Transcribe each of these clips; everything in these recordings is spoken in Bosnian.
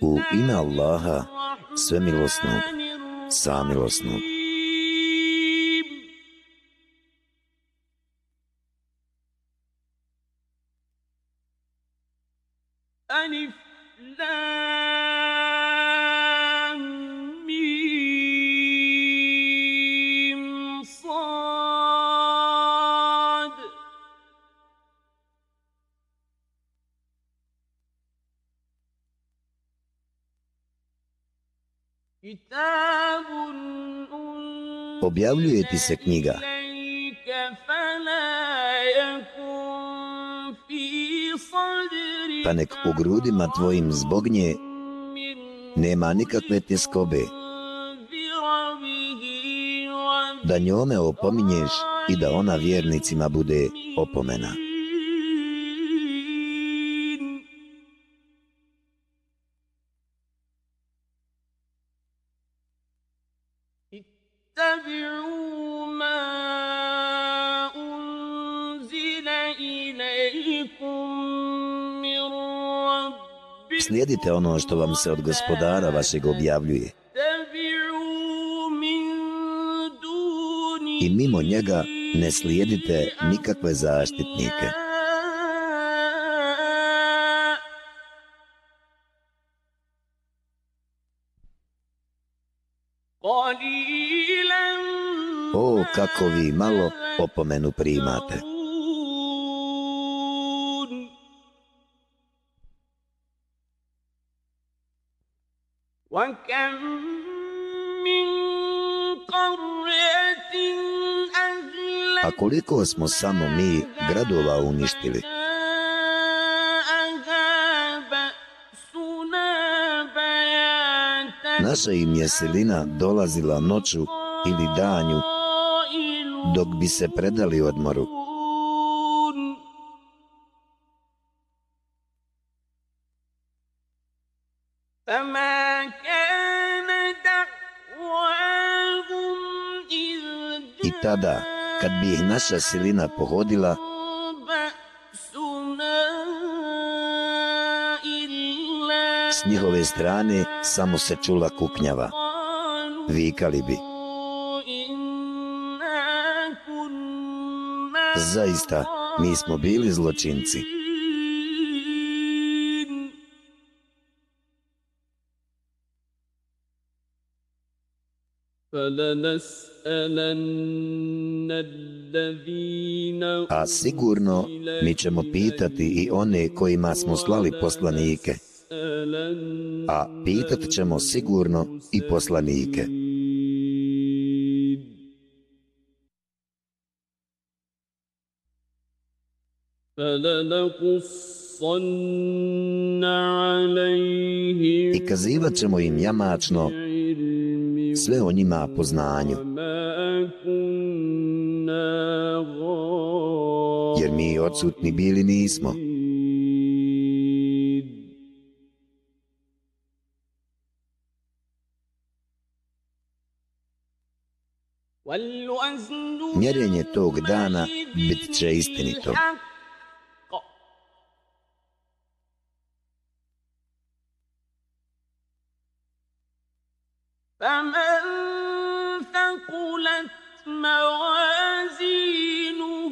U ime Allaha, svemilosnog, samilosnog. Objavljuje ti se knjiga. Pa nek u grudima tvojim zbog nje nema nikakve tjeskobe. Da njome opominješ i da ona vjernicima bude opomena. Slijedite ono što vam se od gospodara vašeg objavljuje. I mimo njega ne slijedite nikakve zaštitnike. O, kako vi malo opomenu primate. Koliko smo samo mi gradova uništili? Naša im je silina dolazila noću ili danju dok bi se predali odmoru. Kad bi ih naša silina pohodila, s njihove strane samo se čula kuknjava. Vikali bi. Zaista, mi smo bili zločinci. A sigurno mi ćemo pitati i one kojima smo slali poslanike. A pitat ćemo sigurno i poslanike. I kazivat ćemo im jamačno sve o njima po znanju. Jer mi odsutni bili nismo. Mjerenje tog dana bit će istinito.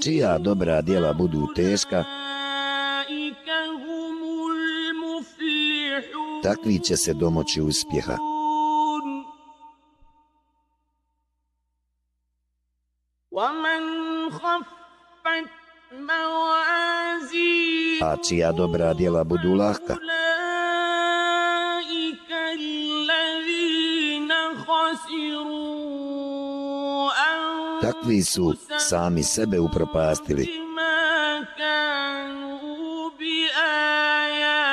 Čija dobra djela budu teška, takvi će se domoći uspjeha. A čija dobra djela budu lahka, takvi su sami sebe upropastili.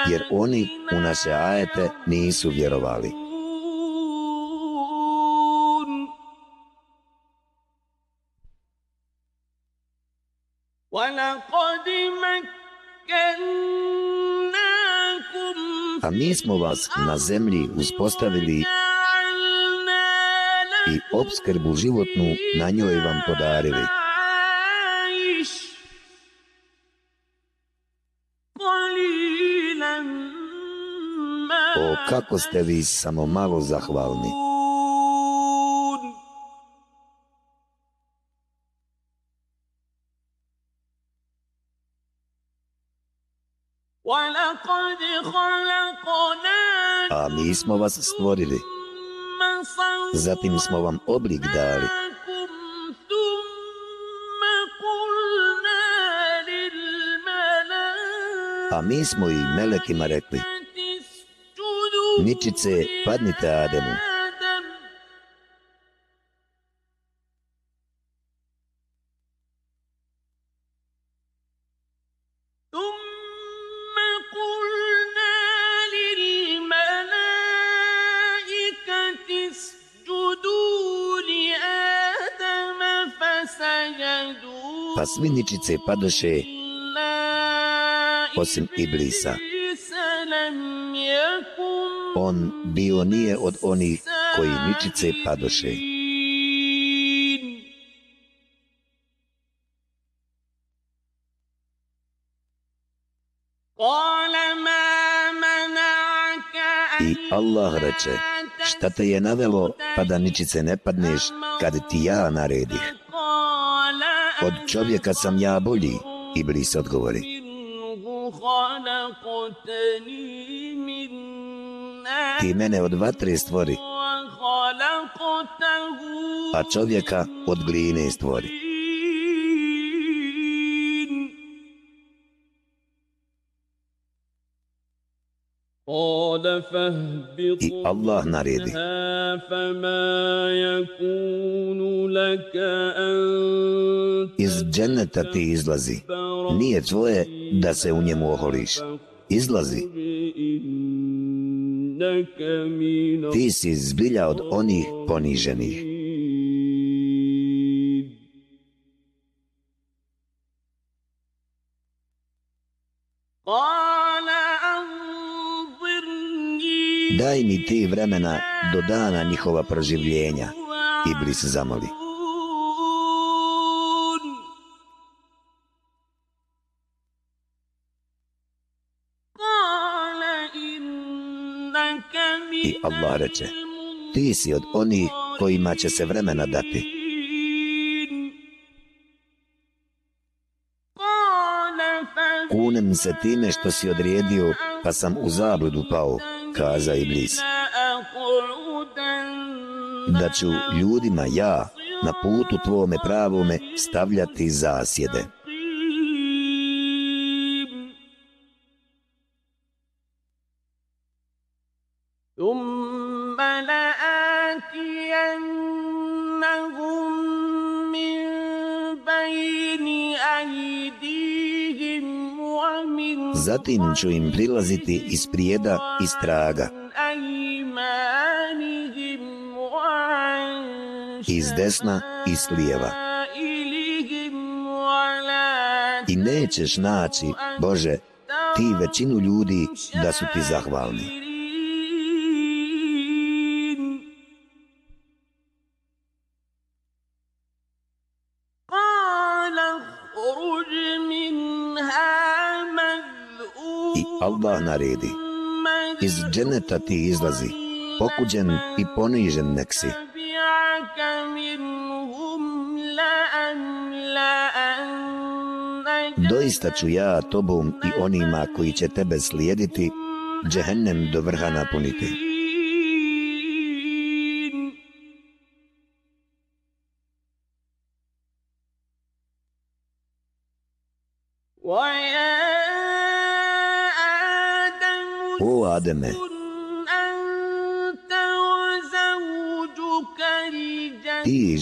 Jer oni u naše ajete nisu vjerovali. A mi smo vas na zemlji uspostavili i obskrbu životnu na njoj vam podarili. kako ste vi samo malo zahvalni. A mi smo vas stvorili. Zatim smo vam oblik dali. A mi smo i melekima rekli, ničice padnite Ademu. Svi ničice padoše osim Iblisa. On bio nije od onih koji ničice padoše. I Allah reče, šta te je navelo pa da ničice ne padneš kad ti ja naredih? Od čovjeka sam ja bolji, Iblis odgovori. Ti mene od vatre stvori, a čovjeka od gline stvori. I Allah naredi. Iz dženeta ti izlazi. Nije tvoje da se u njemu oholiš. Izlazi. Ti si zbilja od onih poniženih. Daj mi ti vremena do dana njihova proživljenja, Iblis zamoli. I Allah reče, ti si od onih kojima će se vremena dati. Kunem se time što si odrijedio, pa sam u zabludu pao, kaza Iblis. Da ću ljudima ja na putu tvome pravome stavljati zasjede. Zatim ću im prilaziti iz prijeda i straga. Iz desna i s lijeva. I nećeš naći, Bože, ti većinu ljudi da su ti zahvalni. Allah naredi. Iz dženeta ti izlazi, pokuđen i ponižen nek si. Doista ću ja tobom i onima koji će tebe slijediti, džehennem do vrha napuniti.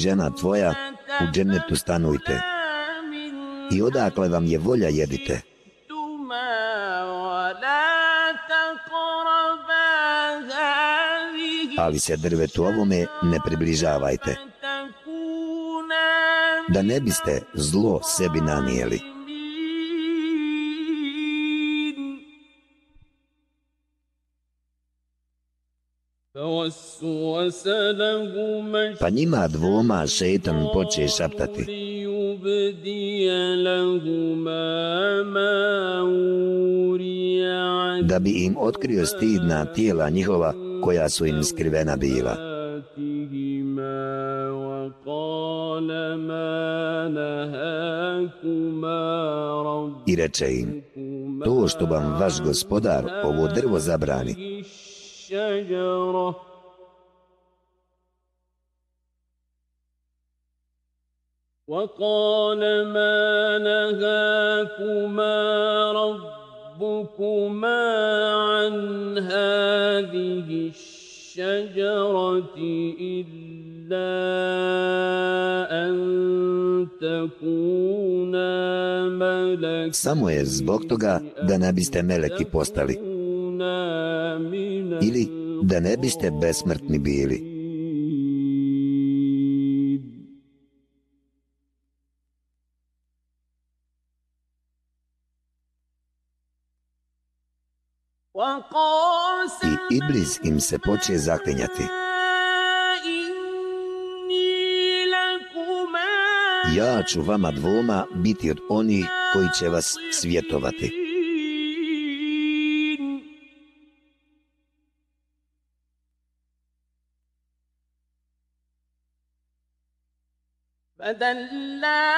Žena tvoja u džennetu stanujte i odakle vam je volja jedite. Ali se drvetu ovome ne približavajte, da ne biste zlo sebi nanijeli. Pa njima dvoma šetan poče šaptati. da bi im otkrio stidna tijela njihova koja su im skrivena bila. I reče im, to što vam vaš gospodar ovo drvo zabrani, وقال ما نهاكما ربكما عن هذه الشجرة إلا أن تكونا ملكين Samo je zbog toga da ne biste meleki postali. Ili da ne biste besmrtni bili. I Iblis im se poče zaklinjati. Ja ću vama dvoma biti od onih koji će vas svjetovati.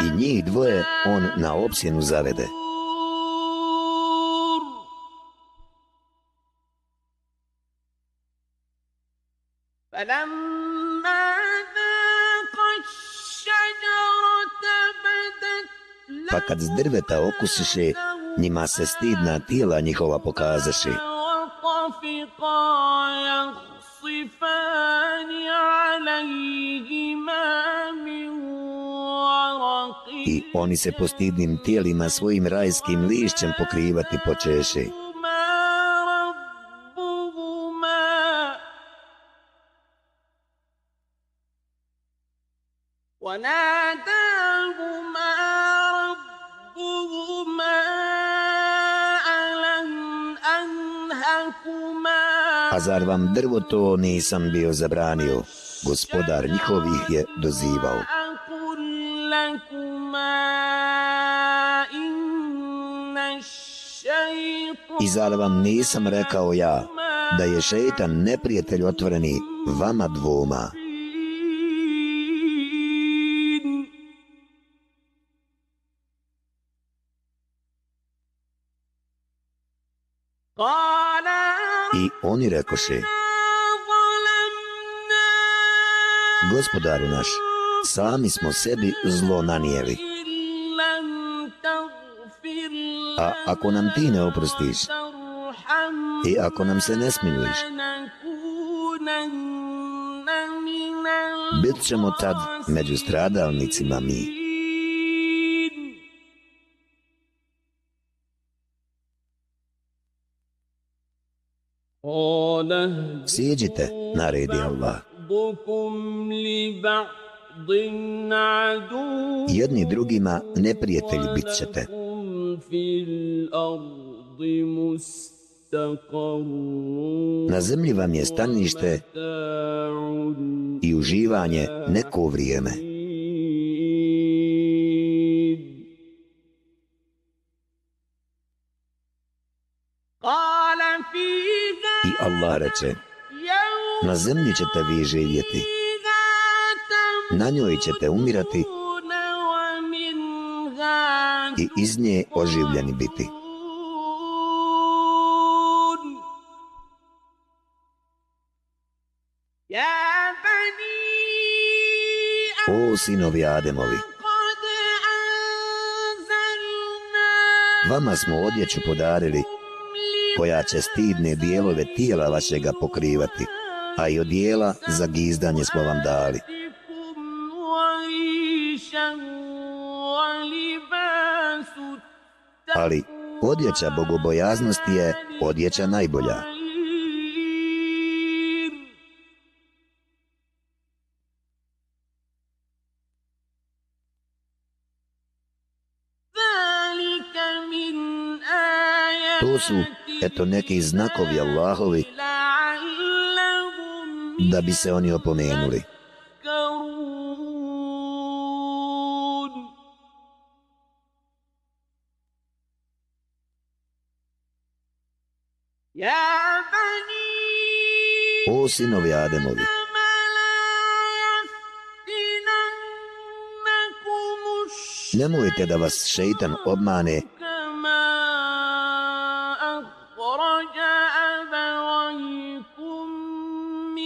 I njih dvoje on na opsjenu zavede. Pa kad z drveta okusiše, njima se stidna tijela njihova pokazaše. Oni se po stidnim tijelima svojim rajskim lišćem pokrivati počeše. A zar vam drvo to nisam bio zabranio? Gospodar njihovih je dozivao. I zar vam nisam rekao ja da je šeitan neprijatelj otvoreni vama dvoma? I oni rekoše, Gospodaru naš, sami smo sebi zlo nanijeli. A ako nam ti ne oprostiš i ako nam se ne smiluješ, bit ćemo tad među stradalnicima mi. Siđite, naredi Allah. Jedni drugima neprijatelji bit ćete. Na zemlji vam je stanište i uživanje neko vrijeme. I Allah reče, na zemlji ćete vi živjeti, na njoj ćete umirati i iz nje oživljeni biti. O sinovi Ademovi, vama smo odjeću podarili koja će stidne dijelove tijela vašega pokrivati, a i odijela za gizdanje smo vam dali. Ali odjeća bogobojaznosti je odjeća najbolja. To su eto neki znakovi Allahovi da bi se oni opomenuli. O sinovi Ademovi, nemojte da vas šeitan obmane.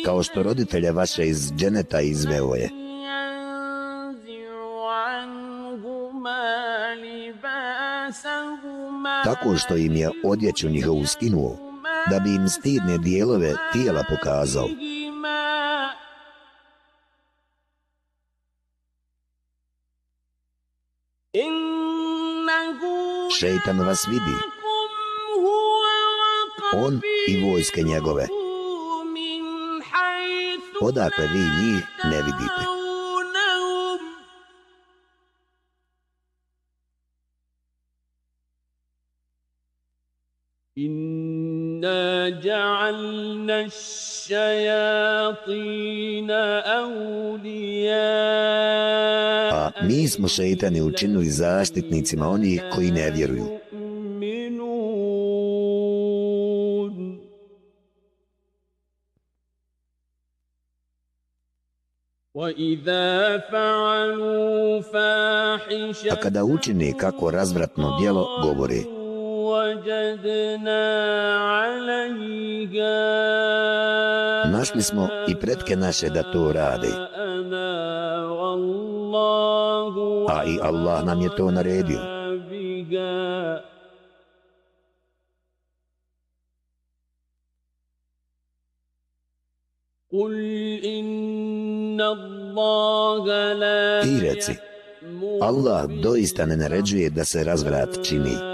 Kao što roditelje vaše iz dženeta izveo je. Tako što im je odjeću njihovu skinuo, da bi im stidne dijelove tijela pokazao. Šeitan vas vidi. On i vojske njegove odakle vi njih ne vidite. Awliya A mi smo šeitani učinili zaštitnicima onih koji ne vjeruju. A kada učine kako razvratno djelo, govore Našli smo i pretke naše da to radi. A i Allah nam je to naredio. Ti reci, Allah. Allah doista ne naređuje da se razvrat čini.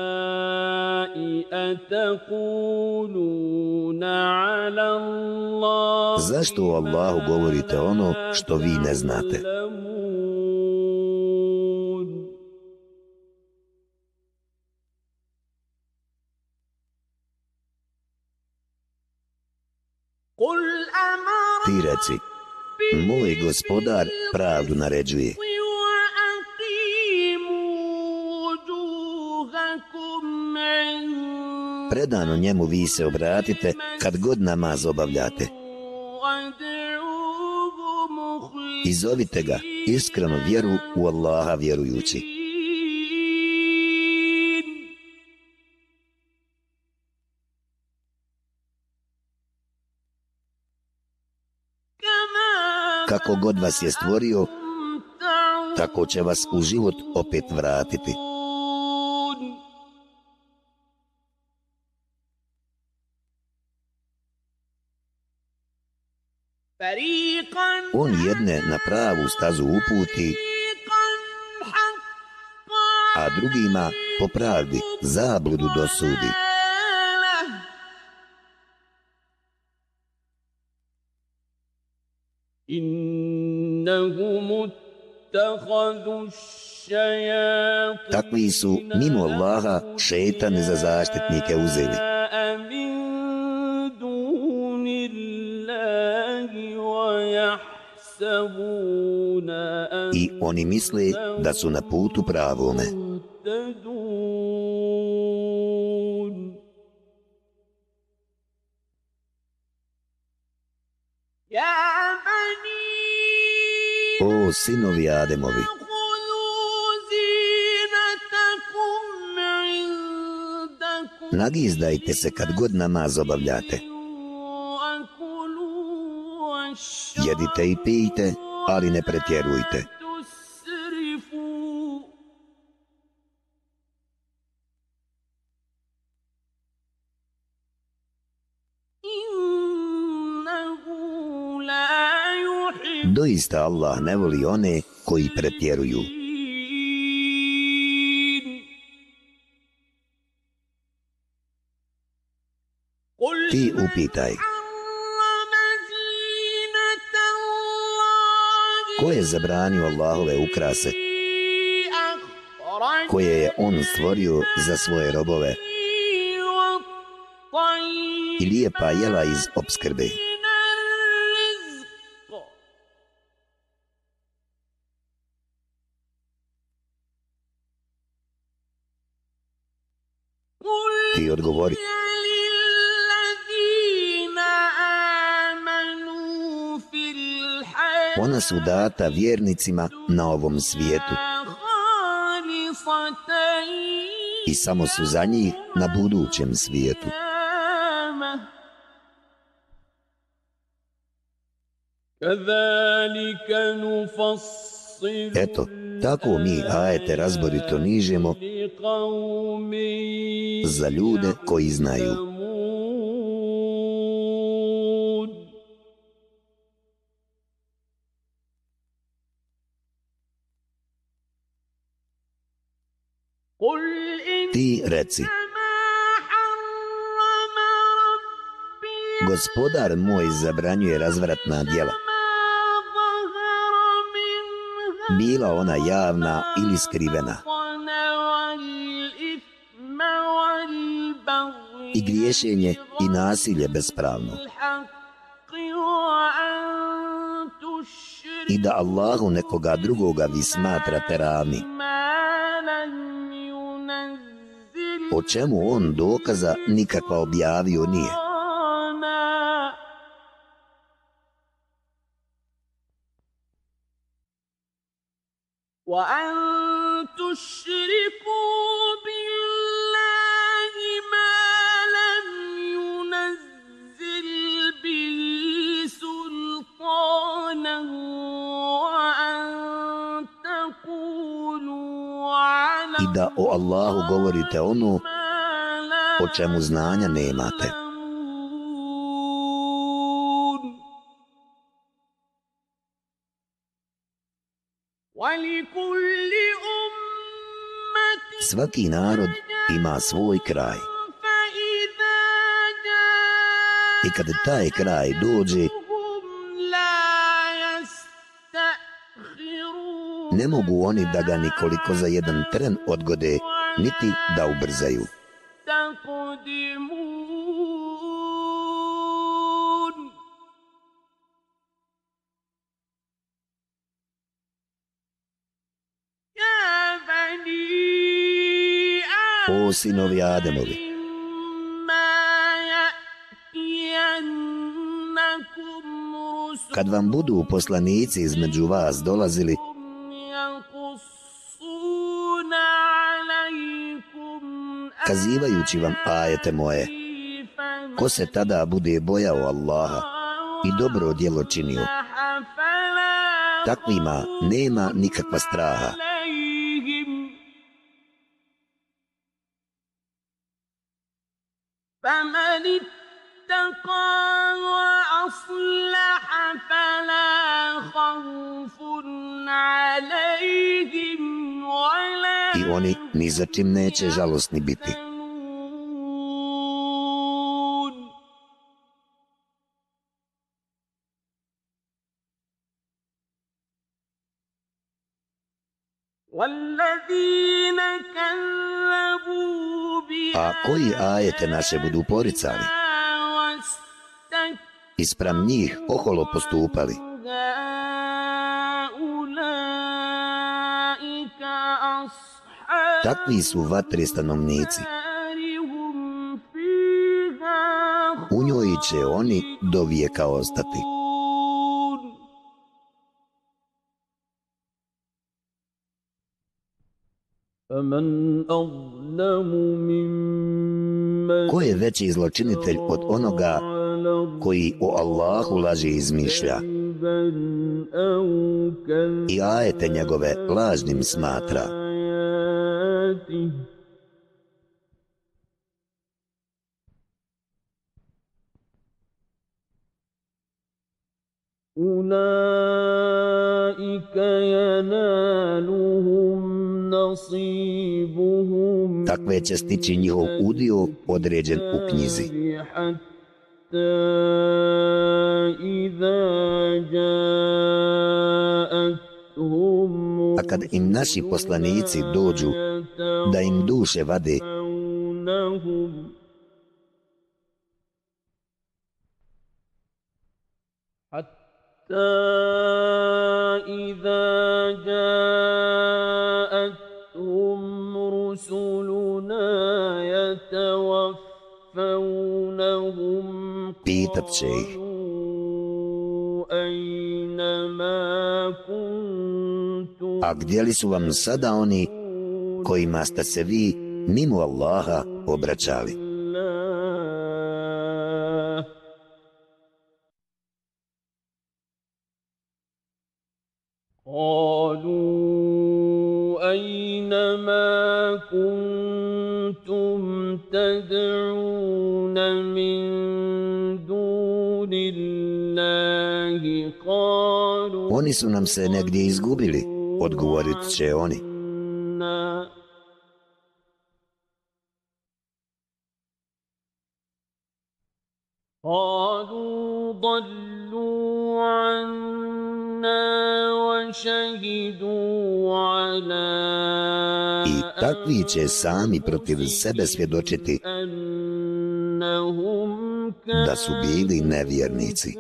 Zašto u Allahu govorite ono što vi ne znate? Ti reci, moj gospodar pravdu naređuje. Predano njemu vi se obratite kad god namaz obavljate. I zovite ga iskreno vjeru u Allaha vjerujući. kako god vas je stvorio, tako će vas u život opet vratiti. On jedne na pravu stazu uputi, a drugima po pravdi zabludu dosudi. Takvi su mimo Allaha šetane za zaštitnike uzeli. I oni misle da su na putu pravome. O sinovi Ademovi, nagizdajte se kad god namaz obavljate. Jedite i pijte, ali ne pretjerujte. Doista Allah ne voli one koji pretjeruju. Ti upitaj. Ko je zabranio Allahove ukrase? Koje je On stvorio za svoje robove? I lijepa jela iz obskrbe? Ona su data vjernicima na ovom svijetu i samo su za njih na budućem svijetu. Eto, tako mi ajete razborito nižemo za ljude koji znaju. Reci, gospodar moj zabranjuje razvratna djela. Bila ona javna ili skrivena. I griješenje i nasilje bespravno. I da Allahu nekoga drugoga vi smatrate ravni. O čemu on dokaza nikakva objavio nije. وأن Allahu ono o čemu znanja nemate. Svaki narod ima svoj kraj. I kad taj kraj dođe, ne mogu oni da ga nikoliko za jedan tren odgode, niti da ubrzaju. O sinovi Ademovi, kad vam budu poslanici između vas dolazili, kazivajući vam ajete moje. Ko se tada bude bojao Allaha i dobro djelo činio, takvima nema nikakva straha. I oni ni za čim neće žalostni biti. Koji naše budu poricali? Ispram njih oholo postupali. Takvi su vatri stanovnici. U njoj će oni do vijeka ostati. Ko je veći zločinitelj od onoga koji o Allahu laži izmišlja i ajete njegove lažnim smatra? Ulaika yanaluhum Takve će stići njihov udio određen u knjizi. A kad im naši poslanici dođu da im duše vade, حتى إذا جاءتهم رسلنا يتوفونهم Pitat će ih, أين A gdje li su vam sada oni kojima ste se vi mimo Allaha obraćali? قالوا أينما كنتم تدعون من دون الله قالوا Oni su nam se negdje izgubili, odgovorit će oni. قالوا ضلوا عنا I takvi će sami protiv sebe svjedočiti da su bili nevjernici.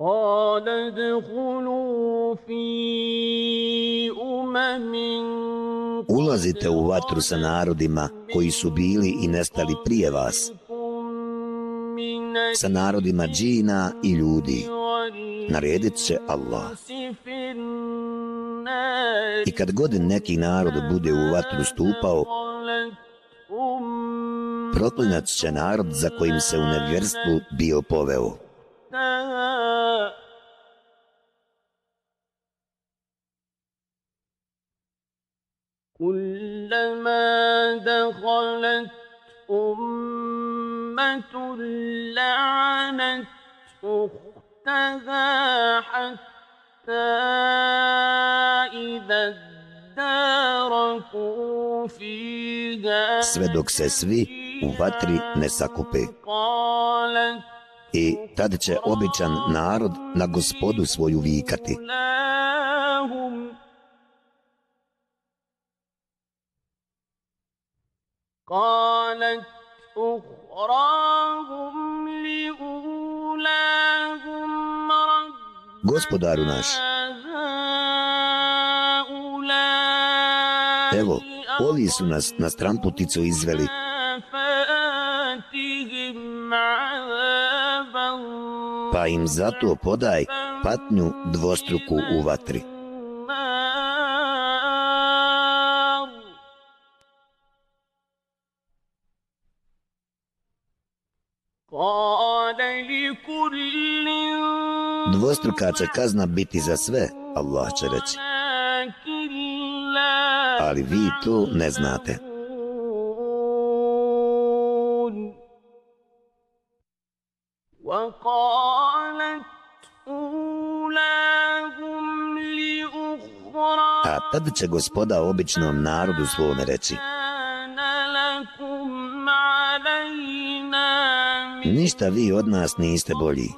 قال ادخلوا في أمم ulazite u vatru sa narodima koji su bili i nestali prije vas, sa narodima džina i ljudi. Naredit će Allah. I kad god neki narod bude u vatru stupao, proklinat će narod za kojim se u nevjerstvu bio poveo. كلما دخلت أمة لعنت أختها حتى إذا اداركوا فيها Sve dok se svi u vatri ne sakupe. I tad će običan narod na gospodu svoju vikati. قالت أخراهم لأولاهم Gospodaru naš, evo, ovi su nas na stramputicu izveli. Pa im zato podaj patnju dvostruku u vatri. Dvostruka će kazna biti za sve, Allah će reći. Ali vi to ne znate. A tad će gospoda običnom narodu svome reći. Ništa vi od nas niste bolji.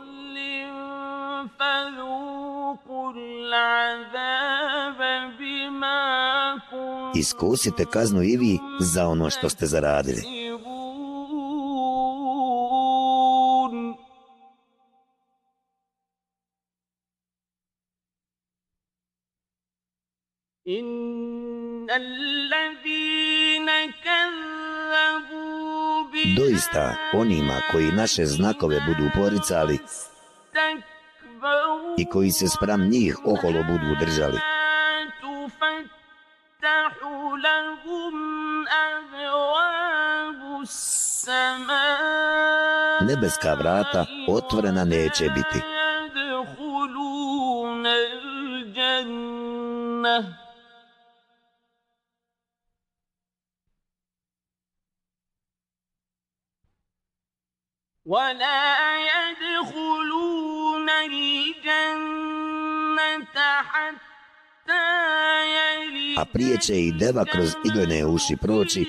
Iskusite kaznu i vi za ono što ste zaradili. Doista, onima koji naše znakove budu poricali i koji se sprem njih oholo budu držali, nebeska vrata otvorena neće biti. Prije će i deva kroz iglene uši proći,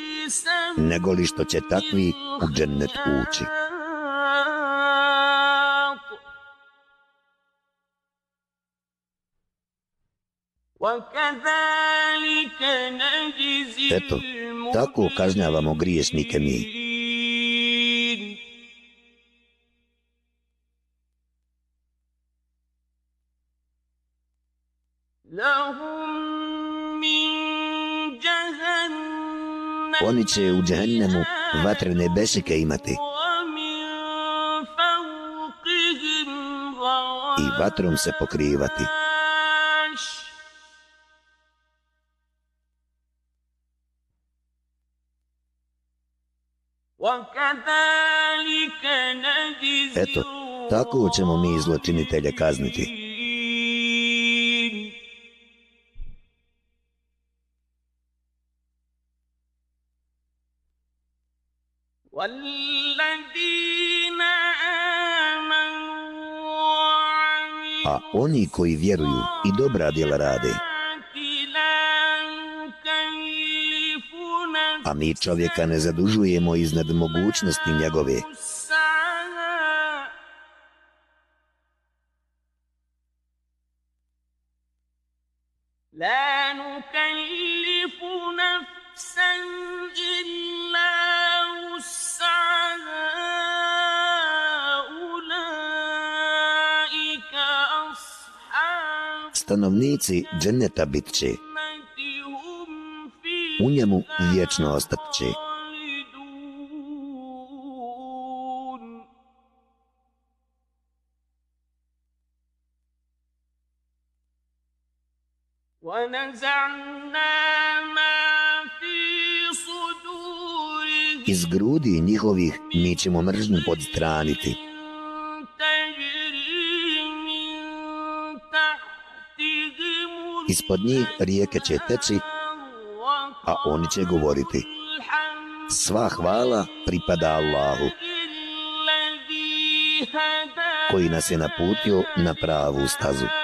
nego li što će takvi u džennet ući. Eto, tako kažnjavamo griješnike mi. Oni će u džehennemu vatrene beseke imati. I vatrom se pokrivati. Eto, tako ćemo mi zločinitelje kazniti. koji vjeruju i dobra djela rade. A mi čovjeka ne zadužujemo iznad mogućnosti njegove, stanovnici dženeta bit će. U njemu vječno ostat će. Iz grudi njihovih mi ćemo mržnju podstraniti. ispod njih rijeke će teći, a oni će govoriti. Sva hvala pripada Allahu, koji nas je naputio na pravu stazu.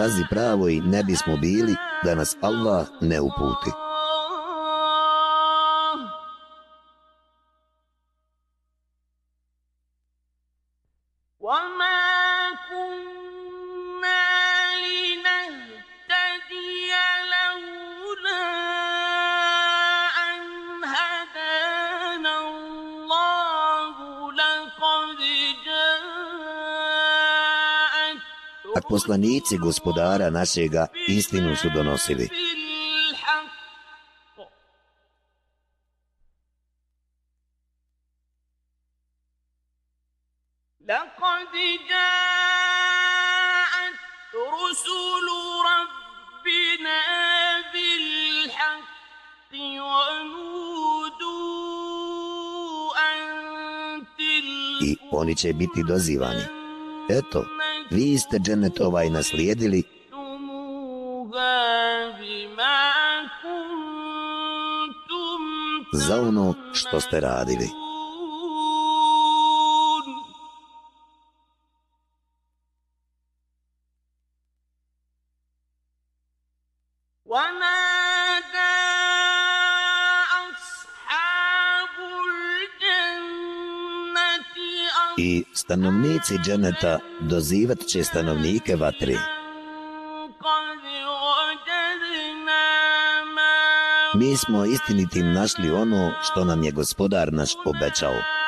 Mi stazi pravoj ne bismo bili da nas Allah ne uputi. poslanici gospodara našega istinu su donosili. بالحق لقد جاءت رسل ربنا بالحق ونودوا أن I oni će biti dozivani. Eto, vi ste dženet ovaj naslijedili za ono što ste radili. stanovnici dženeta dozivat će stanovnike vatri. Mi smo istinitim našli ono što nam je gospodar naš obećao.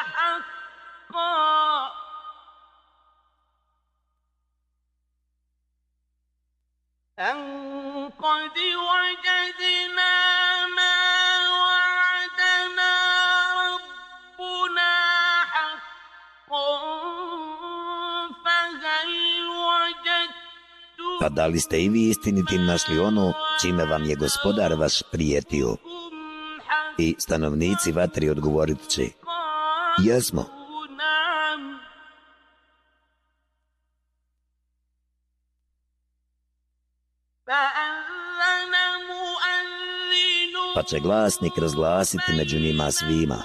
da li ste i vi istinitim našli ono čime vam je gospodar vaš prijetio? I stanovnici vatri odgovorit će, jesmo. Pa će glasnik razglasiti među njima svima.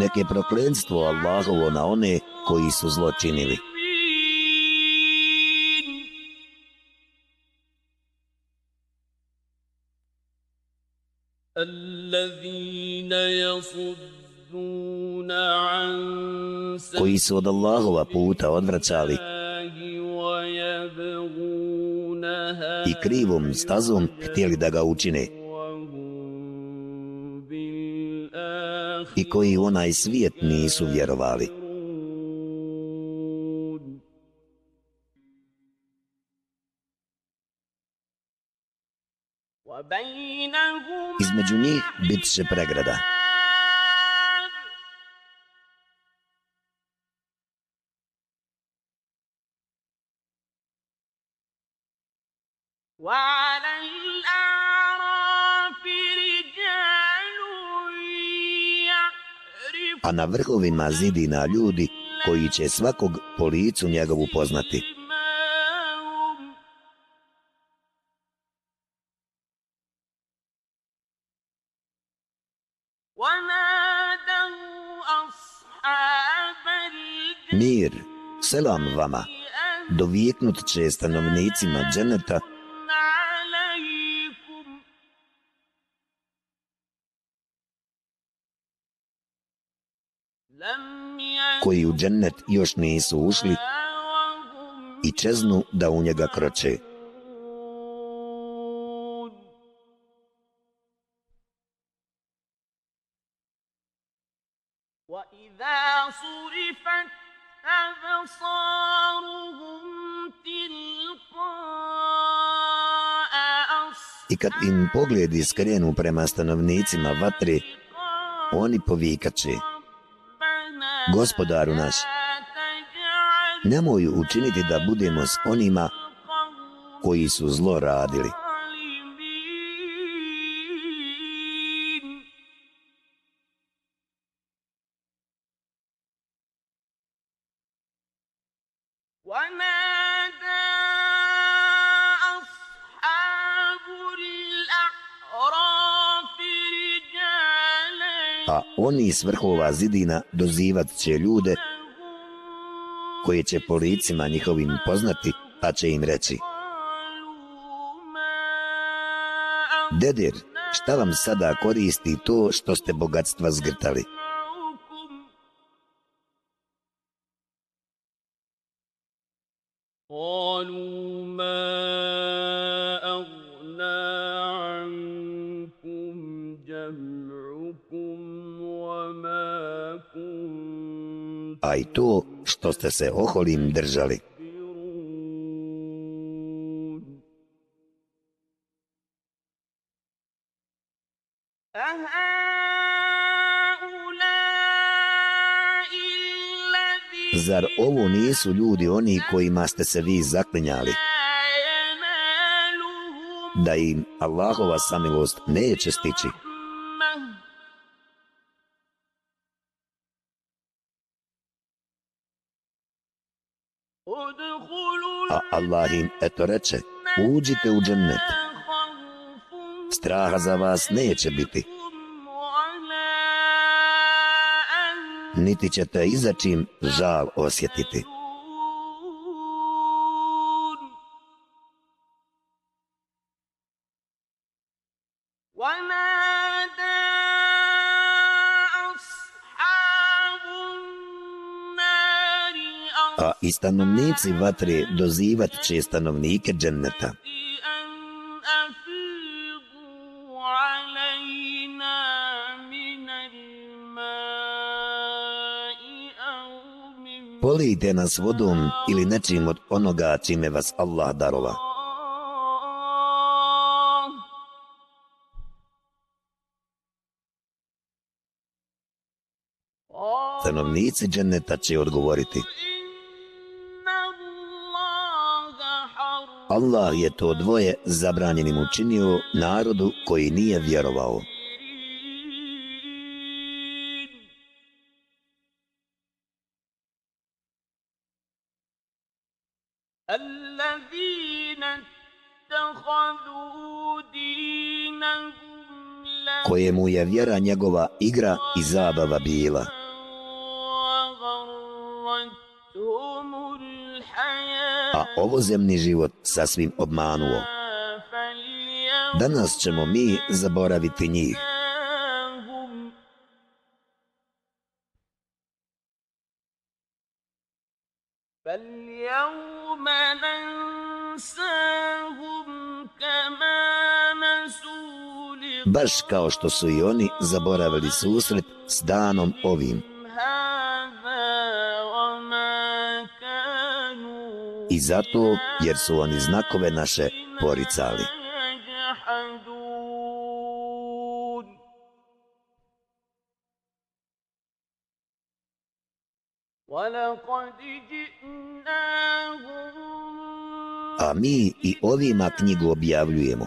Nek je proklenstvo Allahovo na one koji su zločinili. su od Allahova puta odvraćali i krivom stazom htjeli da ga učine i koji onaj svijet nisu vjerovali. Između njih bit će pregrada. A na vrhovima zidina ljudi koji će svakog po licu njegovu poznati. Mir, selam vama, doviknut će stanovnicima dženeta koji u džennet još nisu ušli وهم i čeznu da u njega kroče. يعلمون. وإذا صرفت أبصارهم تلقاء I kad im pogledi skrenu prema stanovnicima vatre, oni povikaće, ربنا gospodaru naš, nemoju učiniti da budemo s onima koji su zlo radili. oni iz vrhova zidina dozivat će ljude koje će po licima njihovim poznati, pa će im reći Dedir, šta vam sada koristi to što ste bogatstva zgrtali? što ste se oholim držali. Zar ovo nisu ljudi oni kojima ste se vi zaklinjali? Da im Allahova samilost neće stići. Allah im eto reče, uđite u džennet. Straha za vas neće biti. Niti ćete izačim žal osjetiti. a i stanovnici vatre dozivat će stanovnike dženneta. Polijte nas vodom ili nečim od onoga čime vas Allah darova. Stanovnici dženneta će odgovoriti. Stanovnici će odgovoriti. Allah je to dvoje zabranjenim učinio narodu koji nije vjerovao. Kojemu je vjera njegova igra i zabava bila. a ovo zemni život sasvim obmanuo. Danas ćemo mi zaboraviti njih. Baš kao što su i oni zaboravili susret s danom ovim. i zato jer su oni znakove naše poricali. A mi i ovima knjigu objavljujemo,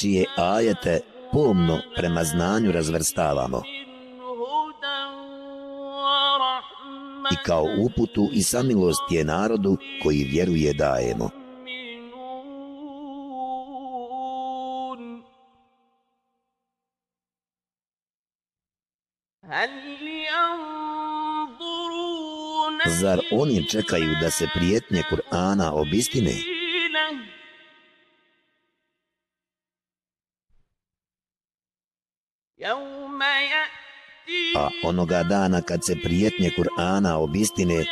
čije ajete pomno prema znanju razvrstavamo. kao uputu i samilost je narodu koji vjeruje dajemo. Zar oni čekaju da se prijetnje Kur'ana obistine? Zar oni čekaju da se prijetnje Kur'ana? onoga dana kad se prijetnje Kur'ana obistine,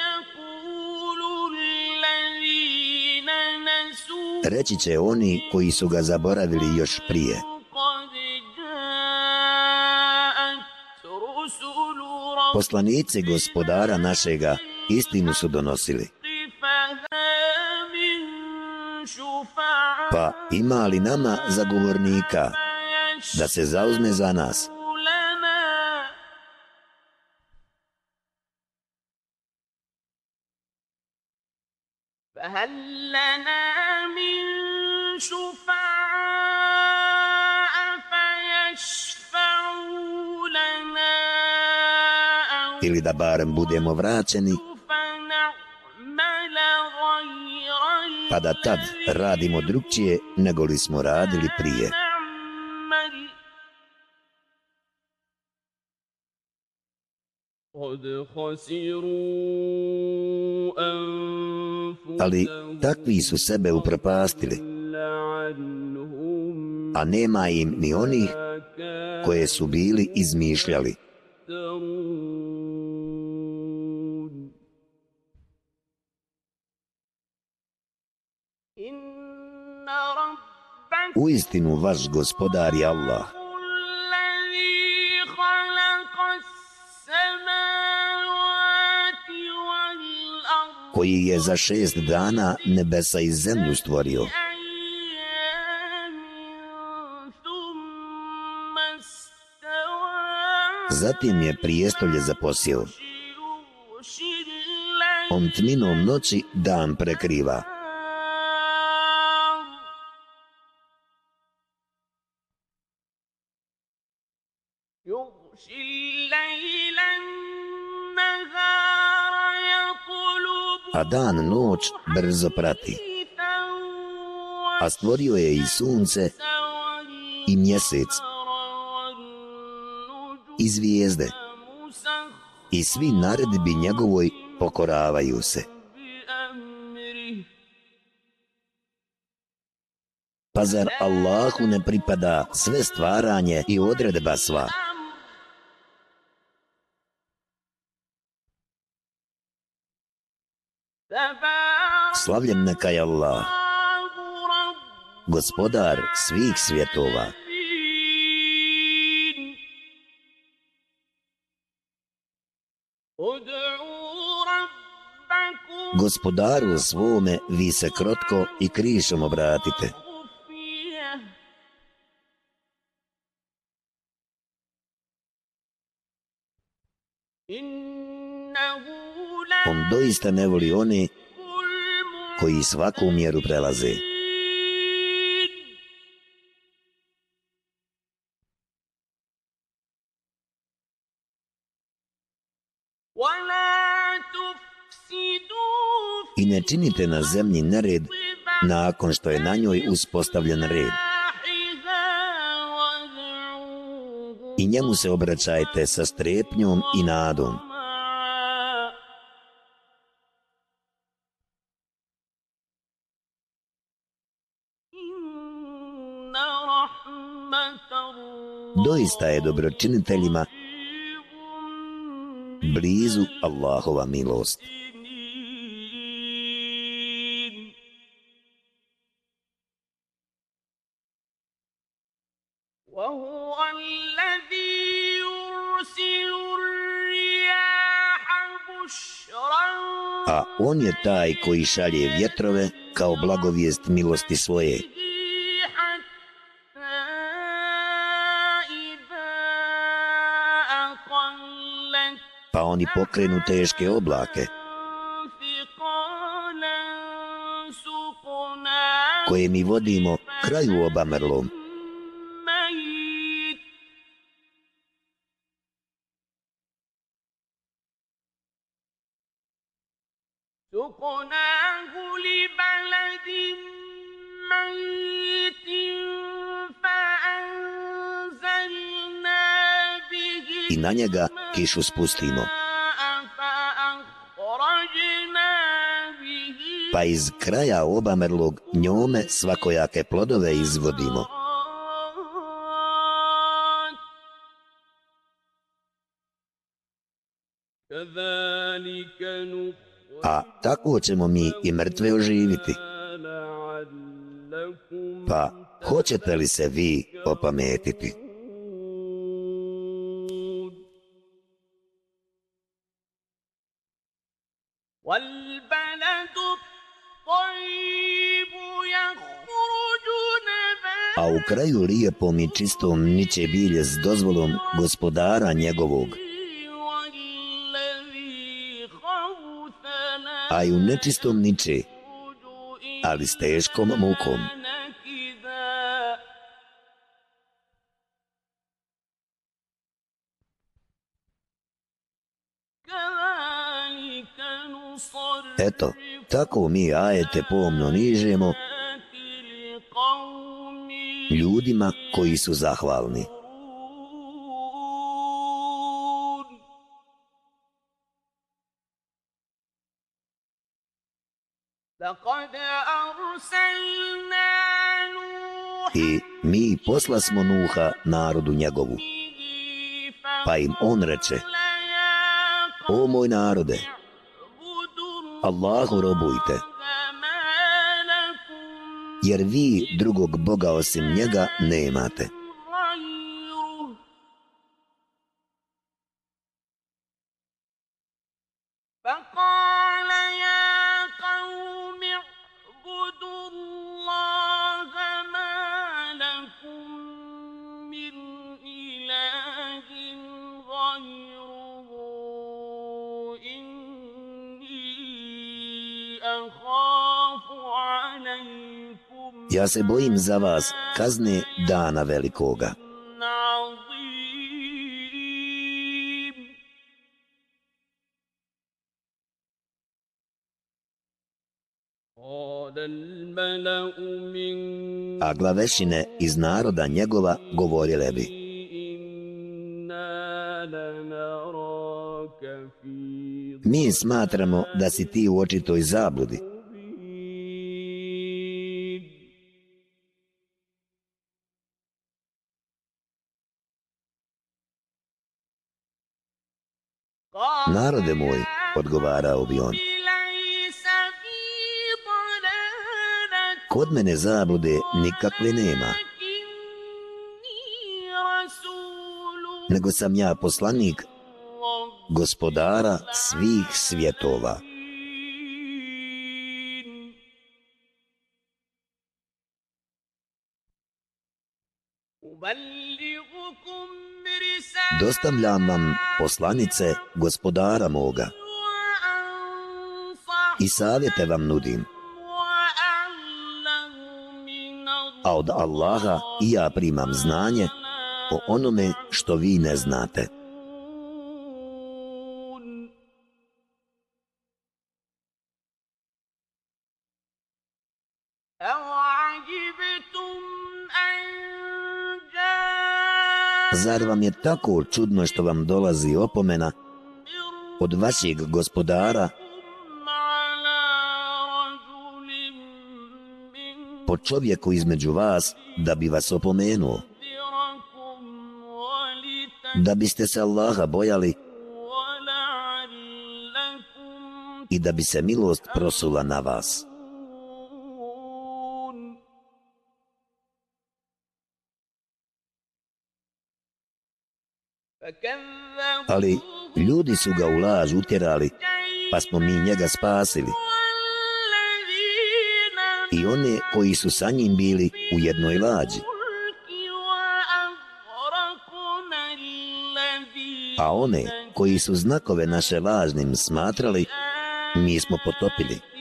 reći će oni koji su ga zaboravili još prije. Poslanici gospodara našega istinu su donosili. Pa ima li nama zagovornika da se zauzme za nas? ili da barem budemo vraćeni, pa da tad radimo drugčije nego li smo radili prije. Ali takvi su sebe upropastili, a nema im ni onih koje su bili izmišljali. uistinu vaš gospodar je Allah. Koji je za šest dana nebesa i zemlju stvorio. Zatim je prijestolje zaposio. On tminom noći dan prekriva. A dan noć brzo prati. A stvorio je i sunce i mjesec i zvijezde i svi naredbi njegovoj pokoravaju se. Pa zar Allahu ne pripada sve stvaranje i odredba sva? Slavljen neka je Allah, gospodar svih svjetova. Gospodaru svome vi se krotko i krišom obratite. On doista ne voli one koji svaku mjeru prelaze. I ne činite na zemlji nered nakon što je na njoj uspostavljen red. I njemu se obraćajte sa strepnjom i nadom. doista je dobročiniteljima blizu Allahova milost. A on je taj koji šalje vjetrove kao blagovijest milosti svoje. oni pokrenu teške oblake, ثقالا سقناه koje mi vodimo kraju obamrlom, ميت سقناه لبلد ميت فأنزلنا به i na njega kišu spustimo. Pa iz kraja obamrlog njome svakojake plodove izvodimo. A tako ćemo mi i mrtve oživiti. Pa hoćete li se vi opametiti? a u kraju lijepom i čistom niće bilje s dozvolom gospodara njegovog. A i u nečistom niće, ali s teškom mukom. Eto, tako mi ajete pomno nižemo ljudima koji su zahvalni. I mi poslasmo Nuha narodu njegovu, pa im on reče, O moj narode, Allahu robujte, jer vi drugog Boga osim njega nemate. Ja se bojim za vas kazne dana velikoga. A glavešine iz naroda njegova govorile bi. Mi smatramo da si ti u očitoj zabludi, narode moj, odgovarao bi on. Kod mene zablude nikakve nema. Nego sam ja poslanik gospodara svih svjetova. Ubali dostavljam vam poslanice gospodara moga i savjete vam nudim. A od Allaha i ja primam znanje o onome što vi ne znate. zar vam je tako čudno što vam dolazi opomena od vašeg gospodara? Po čovjeku između vas da bi vas opomenuo. Da biste se Allaha bojali i da bi se milost prosula na vas. Ali ljudi su ga u laž utjerali, pa smo mi njega spasili. I one koji su sa njim bili u jednoj lađi. A one koji su znakove naše lažnim smatrali, mi smo potopili.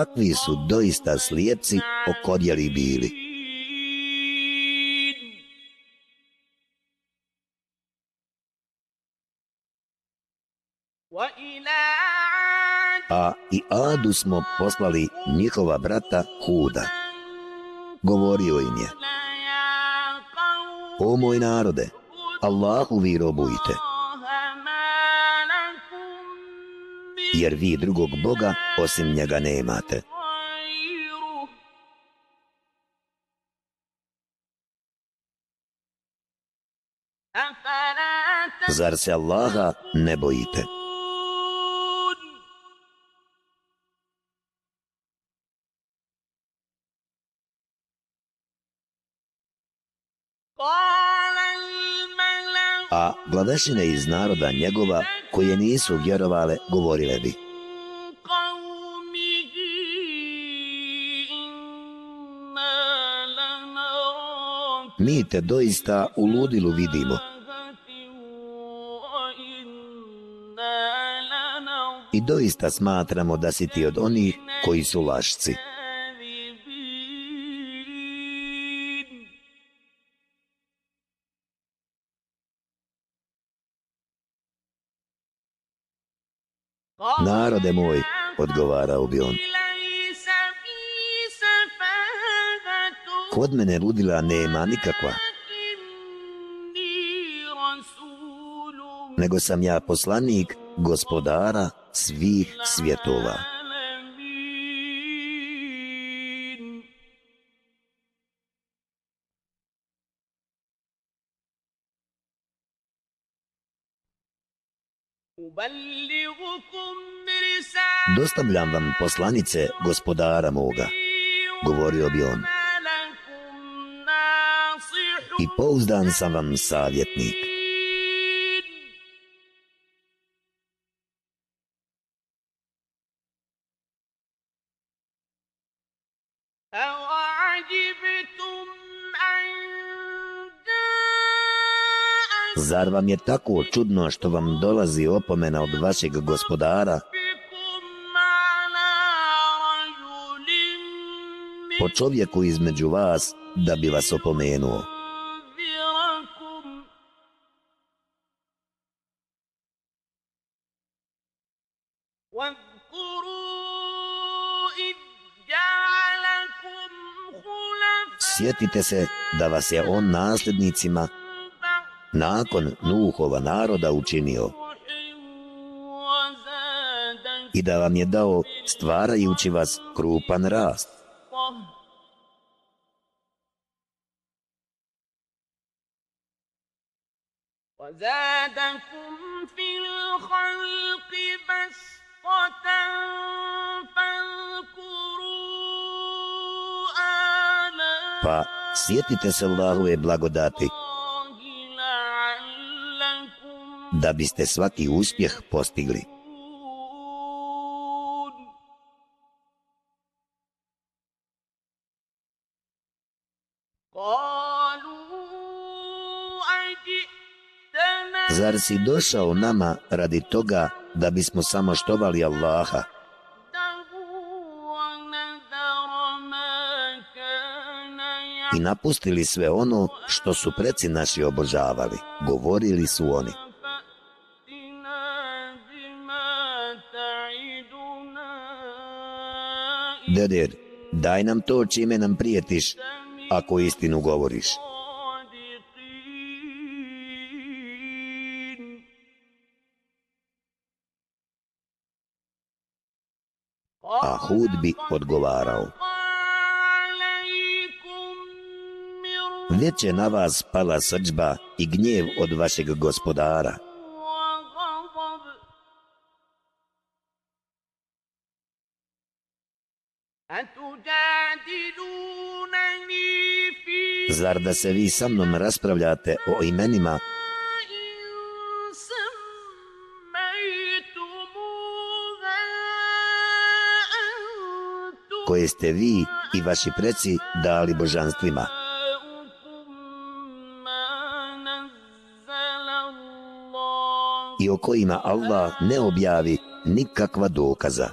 Takvi su doista slijepci okodjeli bili. A i Adu smo poslali njihova brata Huda. Govorio im je, O moj narode, Allahu vi robujte, jer vi drugog Boga osim njega nemate. Zar se Allaha ne bojite? A gladešine iz naroda njegova, koje nisu vjerovale, govorile bi. Mi te doista u ludilu vidimo. I doista smatramo da si ti od onih koji su lašci. Narode moj, odgovarao bi on, kod mene ludila nema nikakva, nego sam ja poslanik gospodara svih svjetova. Dostavljam vam poslanice gospodara moga, govorio bi on. I pouzdan sam vam savjetnik. Zar vam je tako čudno što vam dolazi opomena od vašeg gospodara? Po čovjeku između vas da bi vas opomenuo. Sjetite se da vas je on nasljednicima nakon Nuhova naroda učinio i da vam je dao stvarajući vas krupan rast. Pa sjetite se Allahove blagodati da biste svaki uspjeh postigli. Zar si došao nama radi toga da bismo samo štovali Allaha? I napustili sve ono što su preci naši obožavali, govorili su oni. Deder, daj nam to čime nam prijetiš, ako istinu govoriš. Hud bi odgovarao. Već je na vas pala srđba i gnjev od vašeg gospodara. Zar da se vi sa mnom raspravljate o imenima koje ste vi i vaši preci dali božanstvima. I o kojima Allah ne objavi nikakva dokaza.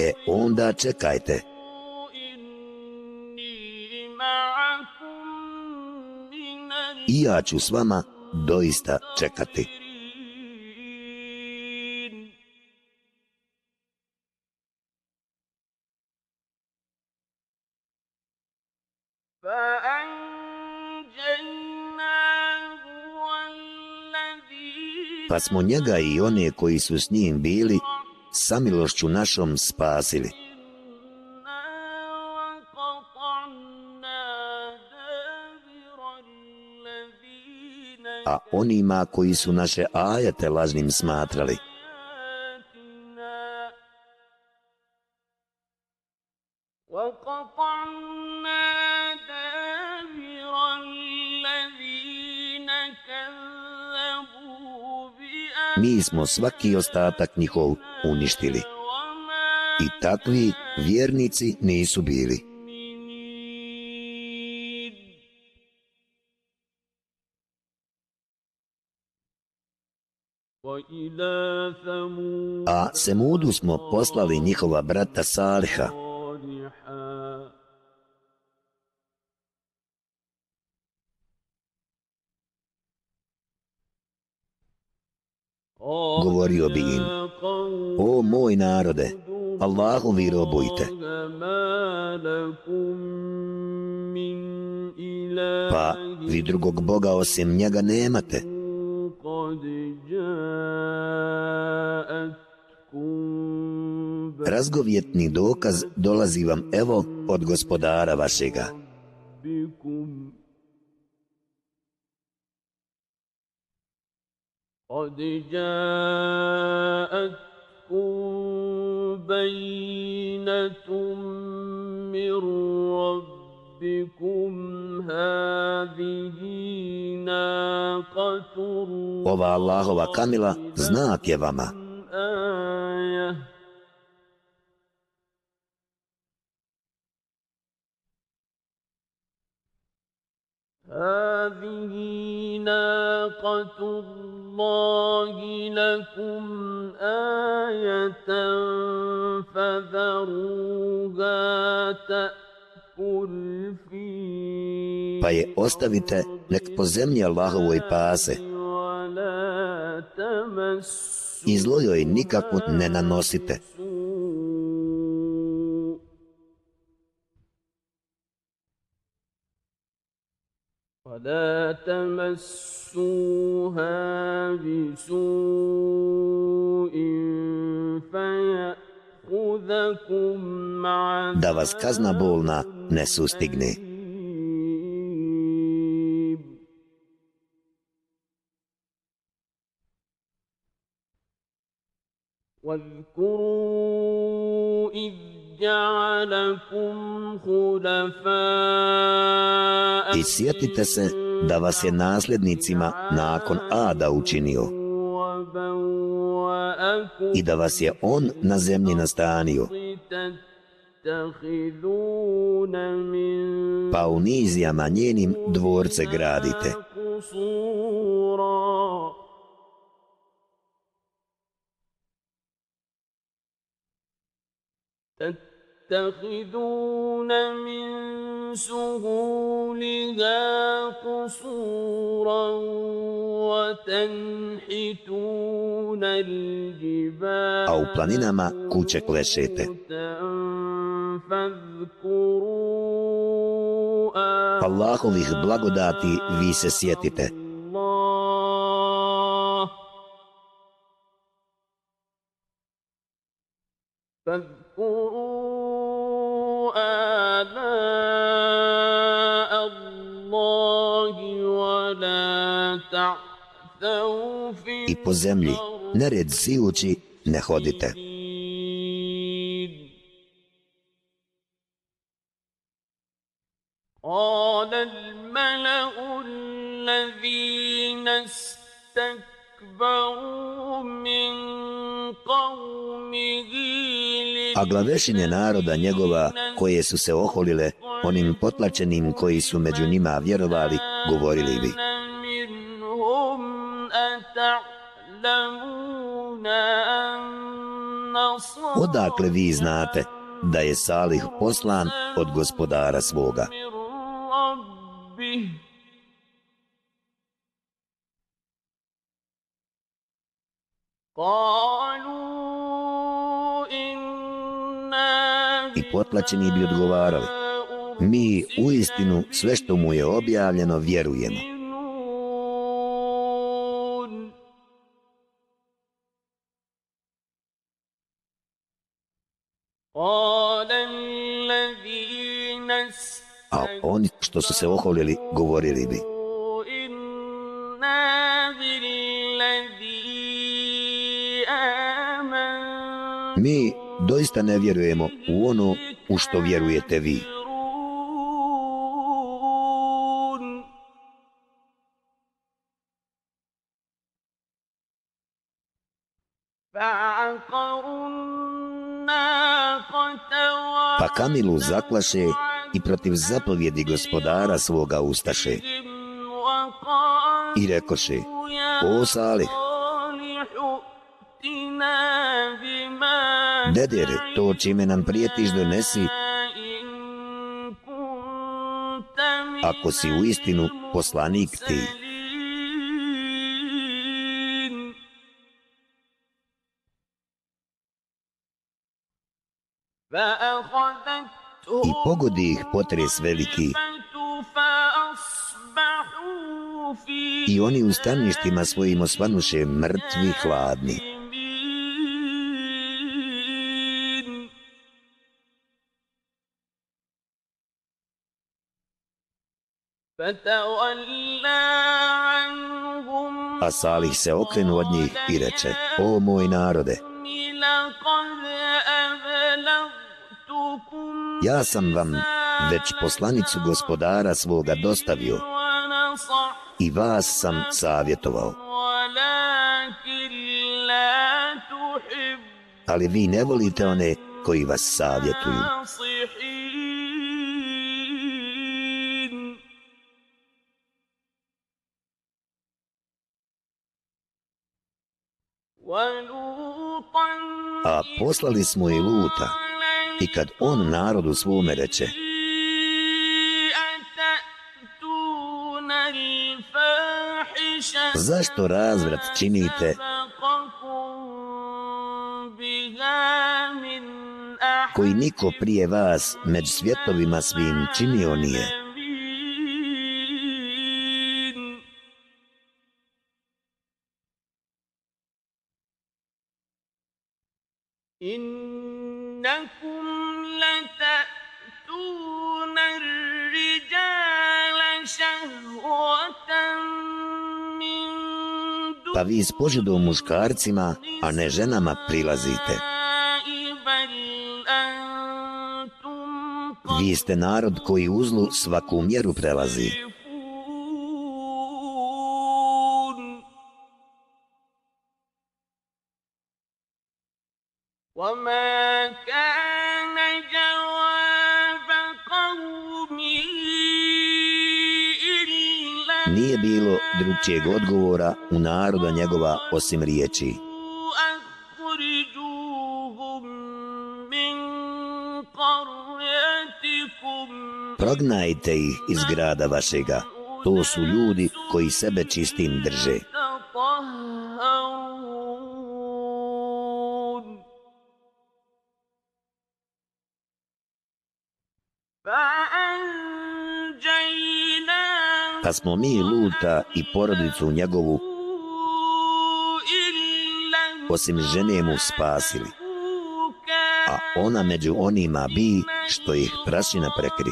E onda čekajte. i ja ću s vama doista čekati. Pa smo njega i one koji su s njim bili, samilošću našom spasili. onima koji su naše ajete lažnim smatrali. Mi smo svaki ostatak njihov uništili. I takvi vjernici nisu bili. A Semudu smo poslali njihova brata Saliha. Govorio bi im, o moj narode, Allahu vi robujte. Pa vi drugog Boga osim njega nemate. Razgovjetni dokaz dolazi vam evo od gospodara vašega. قد جاءتكم بينة من ربكم هذه ناقة Ova Allahova kamila znak je vama. آية هذه ناقة الله لكم آية فذروها تأكل في Pa je ostavite, nek po zemlji Allahovoj pase ولا تمسوا i zlo joj nikako ne nanosite. ولا تمسوها بسوء فيأخذكم عذاب Da vas kazna bolna ne sustigne. أليم. واذكروا إذ I sjetite se da vas je nasljednicima nakon Ada učinio i da vas je on na zemlji nastanio. Pa u nizijama njenim dvorce gradite. Tad تتخذون من سهولها قصورا وتنحتون الجبال أو planinama kuće klešete. Allahovih blagodati vi se sjetite. Fadkuru آلاء الله ولا تعثوا في I po zemlji, nered sijući, ne hodite. المفسدين. قال الملأ الذين استكبروا من قومه A glavešine naroda njegova koje su se oholile onim potlačenim koji su među njima vjerovali, govorili bi. Odakle vi znate da je Salih poslan od gospodara svoga? I potlačeni bi odgovarali, mi u istinu sve što mu je objavljeno vjerujemo. A oni što su se oholili, govorili bi, mi doista ne vjerujemo u ono u što vjerujete vi. Pa Kamilu zaklaše i protiv zapovjedi gospodara svoga ustaše. I rekoše, o Salih, Dedere, to čime nam prijetiš donesi. Ako si u istinu poslanik ti. I pogodi ih potres veliki. I oni u staništima svojim osvanuše mrtvi hladni. A Salih se okrenu od njih i reče, o moj narode, ja sam vam već poslanicu gospodara svoga dostavio i vas sam savjetovao, ali vi ne volite one koji vas savjetuju. A poslali smo i Luta, i kad on narodu svome reče, Zašto razvrat činite? Koji niko prije vas među svjetovima svim činio nije. إنكم لتأتون الرجال شهوة من Pa vi s požudom muškarcima, a ne ženama prilazite. دون بل أنتم Vi ste narod koji u zlu svaku mjeru prelazi. prelazi. ičijeg odgovora u naroda njegova osim riječi. Prognajte ih iz grada vašega. To su ljudi koji sebe čistim drže. pa smo mi Luta i porodicu njegovu osim žene mu spasili, a ona među onima bi što ih prašina prekri.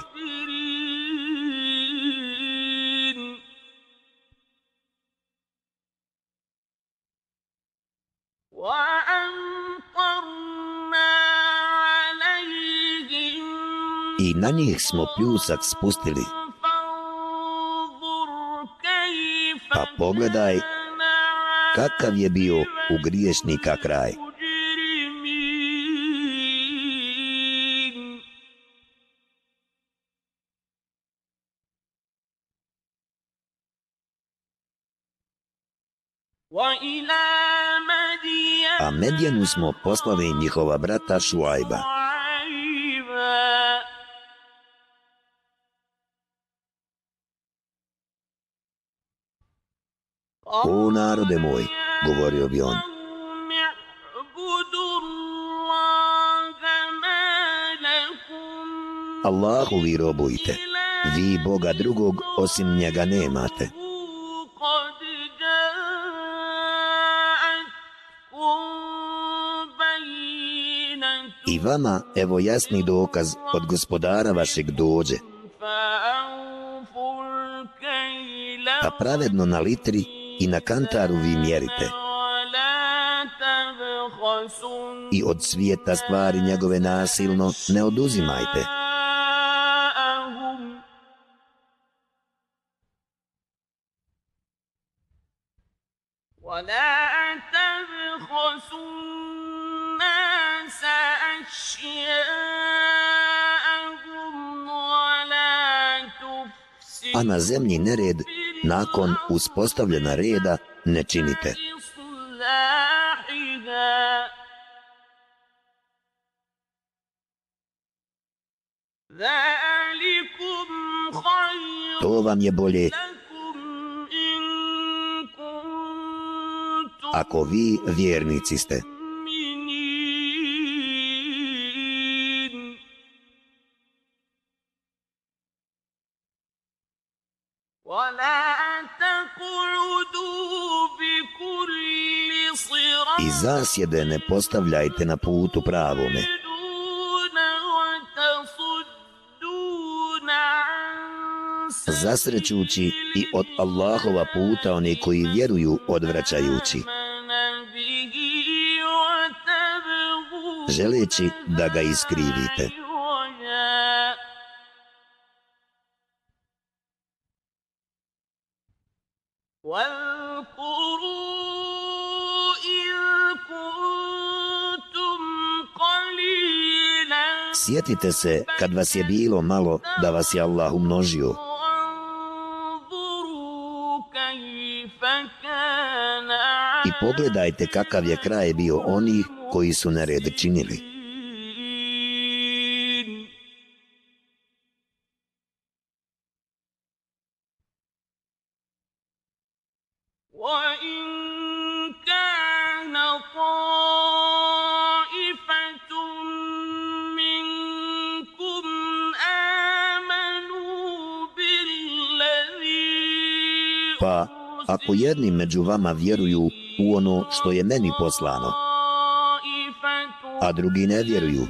I na njih smo pljusak spustili, Pogledaj kakav je bio u griješnika kraj. A Medijanu smo poslali njihova brata Šuajba. O narode moj, govorio bi on, Allahu vi robujte, vi Boga drugog osim njega nemate. I vama evo jasni dokaz od gospodara vašeg dođe. Pa pravedno na litri i na kantaru vi mjerite. I od svijeta stvari njegove nasilno ne oduzimajte. A na zemlji nered nakon uspostavljena reda ne činite. To vam je bolje ako vi vjernici ste. Zasjede ne postavljajte na putu pravome. Zasrećući i od Allahova puta oni koji vjeruju odvraćajući. Želeći da ga iskrivite. Sjetite se kad vas je bilo malo da vas je Allah umnožio. I pogledajte kakav je kraj bio onih koji su nered činili. Ako jedni među vama vjeruju u ono što je meni poslano, a drugi ne vjeruju,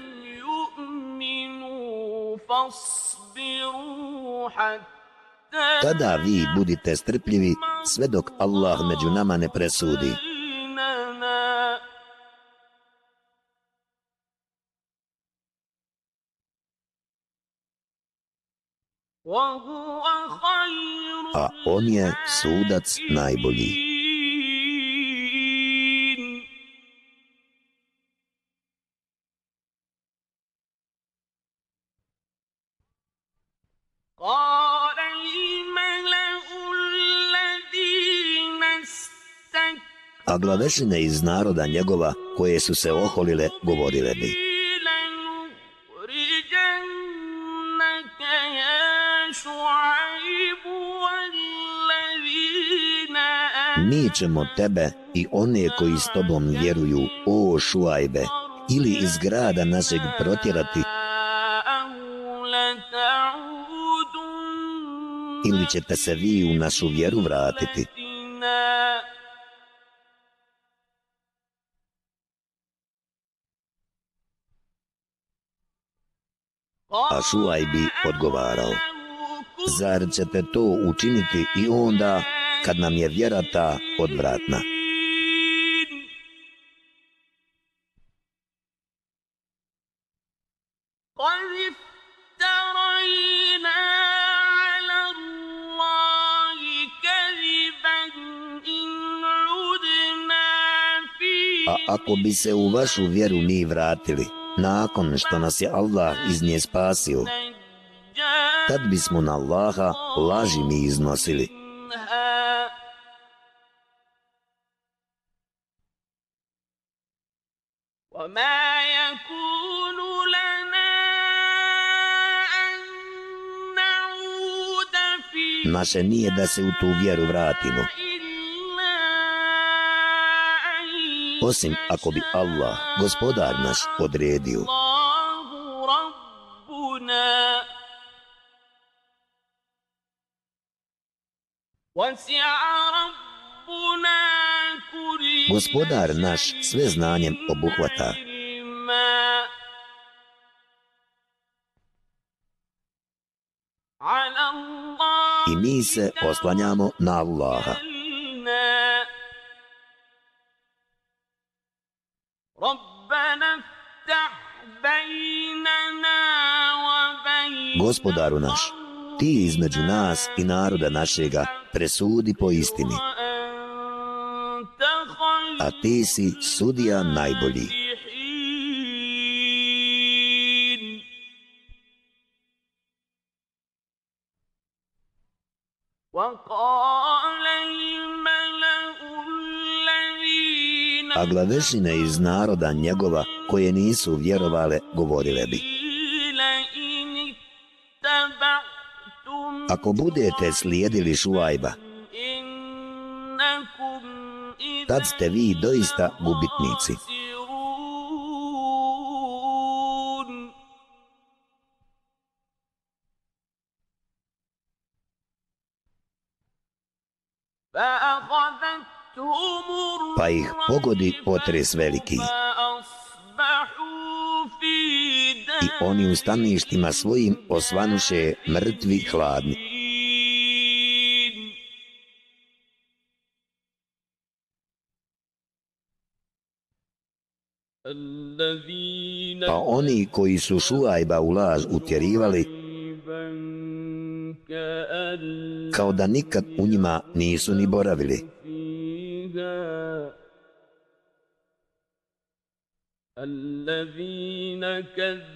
tada vi budite strpljivi sve dok Allah među nama ne presudi. A on je sudac najbolji. A glavešine iz naroda njegova koje su se oholile govorile bi. Mi ćemo tebe i one koji s tobom vjeruju, o šuajbe, ili iz grada našeg protjerati, ili ćete se vi u našu vjeru vratiti. A Šuaj bi odgovarao, zar ćete to učiniti i onda kad nam je vjera ta odvratna. A ako bi se u vašu vjeru mi vratili, nakon što nas je Allah iz nje spasio, tad bismo na Allaha laži mi iznosili. وما يكون لنا أن نعود فيها Naše nije da se u tu vjeru vratimo, إلا أن osim ako bi Allah, gospodar naš, odredio. الله ربنا وسع ربنا كل Gospodar naš sve znanjem obuhvata. I mi se oslanjamo na Allaha. Gospodaru naš, ti između nas i naroda našega presudi po istini a ti si sudija najbolji. A glavešine iz naroda njegova, koje nisu vjerovale, govorile bi. Ako budete slijedili šuajba, tad ste vi doista gubitnici. Pa ih pogodi potres veliki. I oni u staništima svojim osvanuše mrtvi hladni. Pa oni koji su Šuajba u laž utjerivali, kao da nikad u njima nisu ni boravili.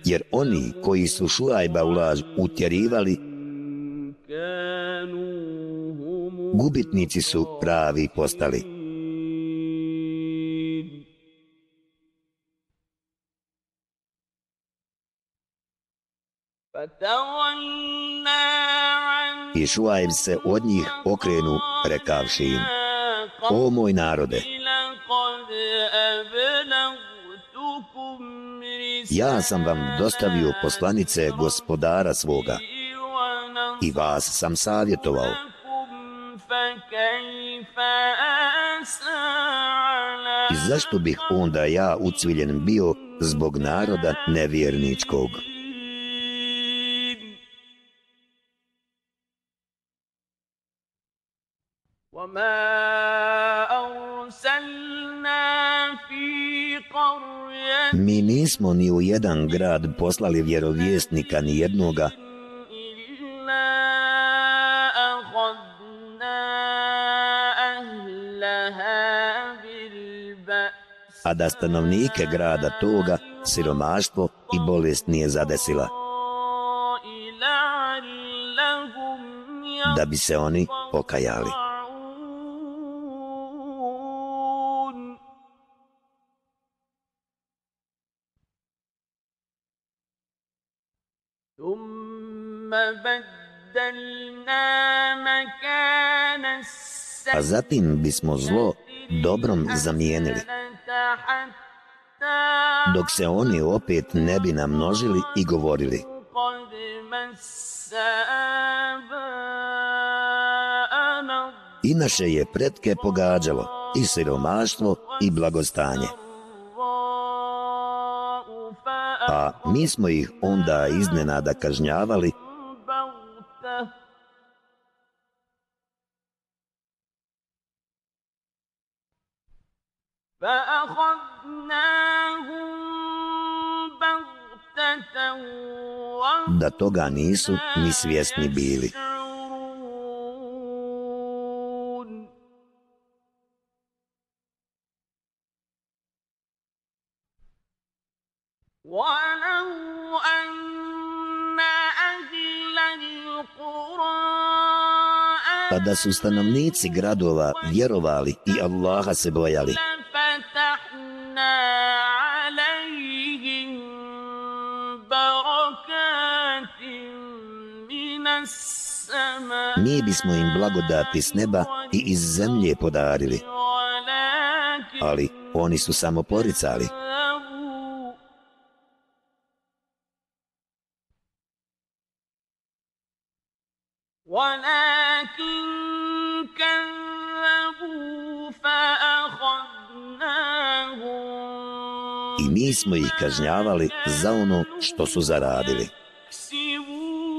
Jer oni koji su Šuajba u laž utjerivali, gubitnici su pravi postali. I Šuajb se od njih okrenu, rekavši im, O moj narode, ja sam vam dostavio poslanice gospodara svoga i vas sam savjetovao. I zašto bih onda ja ucviljen bio zbog naroda nevjerničkog? وما أرسلنا في قرية Mi nismo ni u jedan grad poslali vjerovjesnika ni jednoga, إلا أخذنا أهلها بالبأس a da stanovnike grada toga siromaštvo i bolest nije zadesila, لعلهم da bi se oni pokajali. A zatim bismo zlo dobrom zamijenili, dok se oni opet ne bi namnožili i govorili. I naše je pretke pogađalo i siromaštvo i blagostanje a mi smo ih onda iznenada kažnjavali da toga nisu ni svjesni bili. Pa da su stanovnici gradova vjerovali i Allaha se bojali, لفتحنا عليهم بركات من السماء mi bismo im blagodati s neba i iz zemlje podarili, ولكن ali oni su samo poricali. كذبوا ولكن كذبوا فأخذناهم I mi smo ih kažnjavali za ono što su zaradili. يكسبون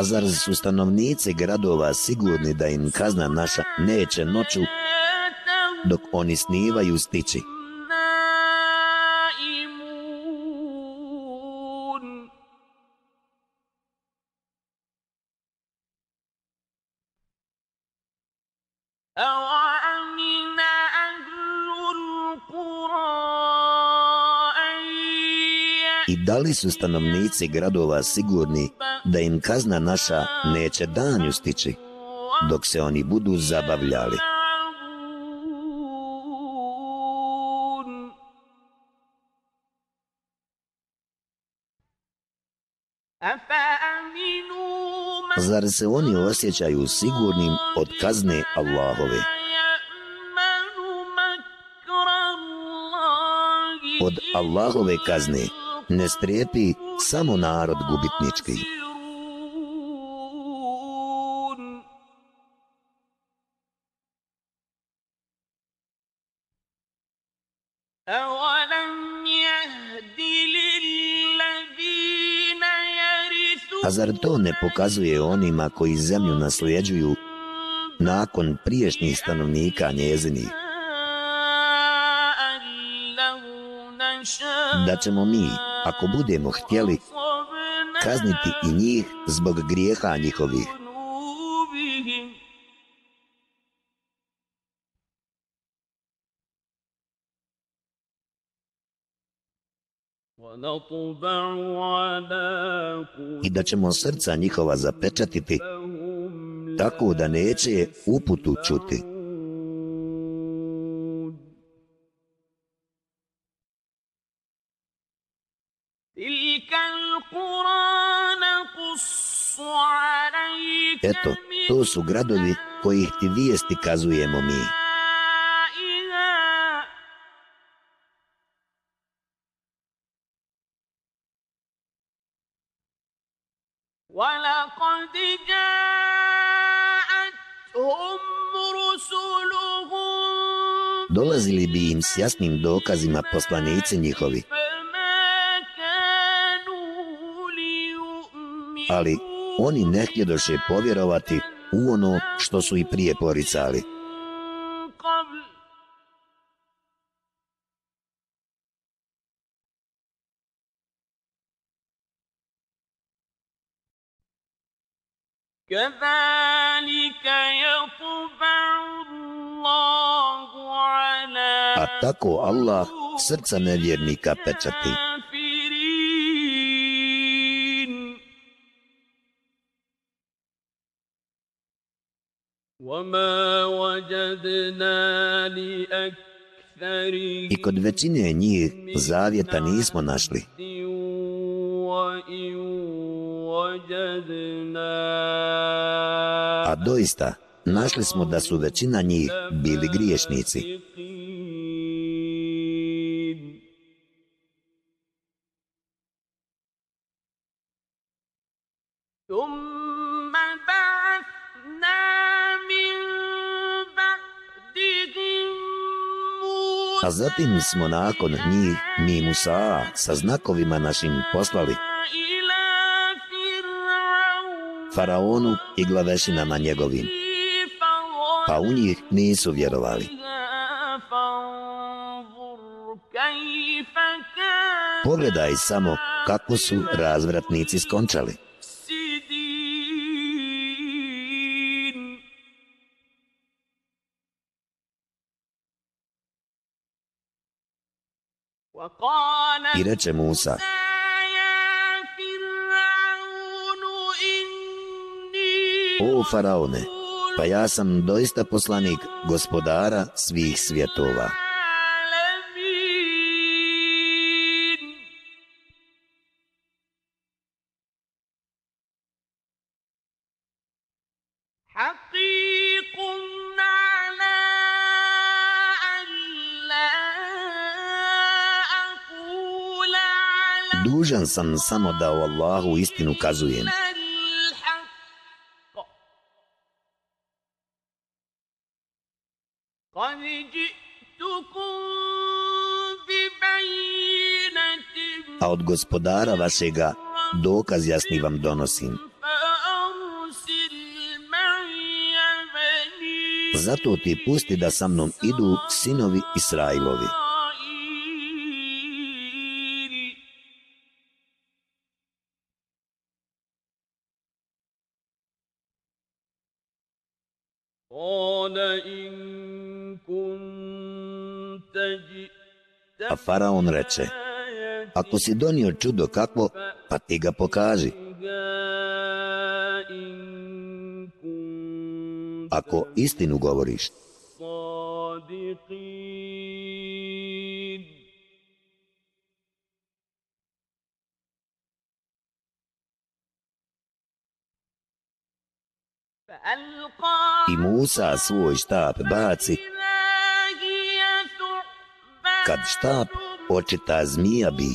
Pa zar su stanovnice gradova sigurni da im kazna naša neće noću dok oni snivaju stići? da li su stanovnici gradova sigurni da im kazna naša neće danju stići dok se oni budu zabavljali? Zar se oni osjećaju sigurnim od kazne Allahove? Od Allahove kazne, ne strijepi samo narod gubitnički. A zar to ne pokazuje onima koji zemlju nasljeđuju nakon priješnjih stanovnika njezini? Da ćemo mi, ako budemo htjeli kazniti i njih zbog grijeha njihovih. I da ćemo srca njihova zapečatiti tako da neće uputu čuti. Eto, to su gradovi kojih ti vijesti kazujemo mi. آيها ولقد جاءتهم رسلهم Dolazili bi im s jasnim dokazima poslanici njihovi, فما كانوا ليؤمنوا ali oni ne htjedoše povjerovati u ono što su i prije poricali. قبل كذلك يطبع الله على A tako Allah srca nevjernika pečati. I kod većine njih zavjeta nismo našli. A doista, našli smo da su većina njih bili griješnici. A zatim smo nakon njih mi Musa sa znakovima našim poslali Faraonu i glavešinama njegovim Pa u njih nisu vjerovali Pogledaj samo kako su razvratnici skončali. I reče Musa, O faraone, pa ja sam doista poslanik gospodara svih svjetova. sam samo da o Allahu istinu kazujem. A od gospodara vašega dokaz jasni vam donosim. Zato ti pusti da sa mnom idu sinovi Israilovi. Israilovi. faraon reče, ako si donio čudo kakvo, pa ti ga pokaži. Ako istinu govoriš, I Musa svoj štap baci kad štap očita zmija bi.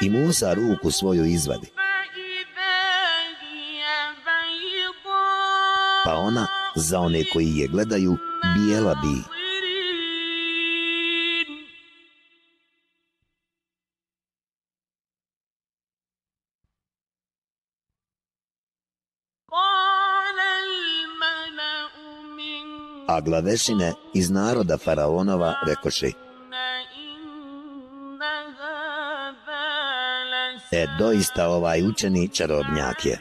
I Musa ruku svoju izvadi. Pa ona, za one koji je gledaju, bijela bi. Bijela bi. a glavešine iz naroda faraonova rekoše E, doista ovaj učeni čarobnjak je.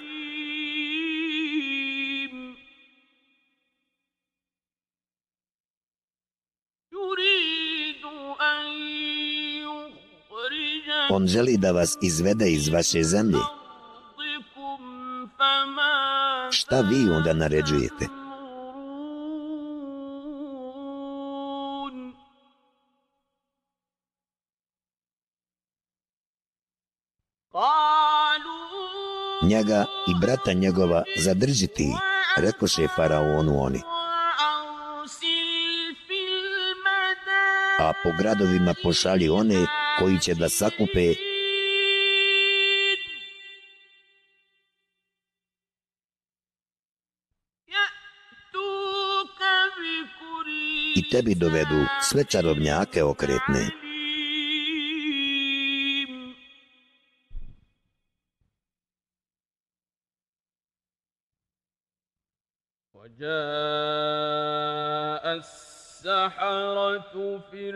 On želi da vas izvede iz vaše zemlje. Šta vi onda naređujete? njega i brata njegova zadržiti, rekoše faraonu oni. A po gradovima pošali one koji će da sakupe i tebi dovedu sve čarobnjake okretne.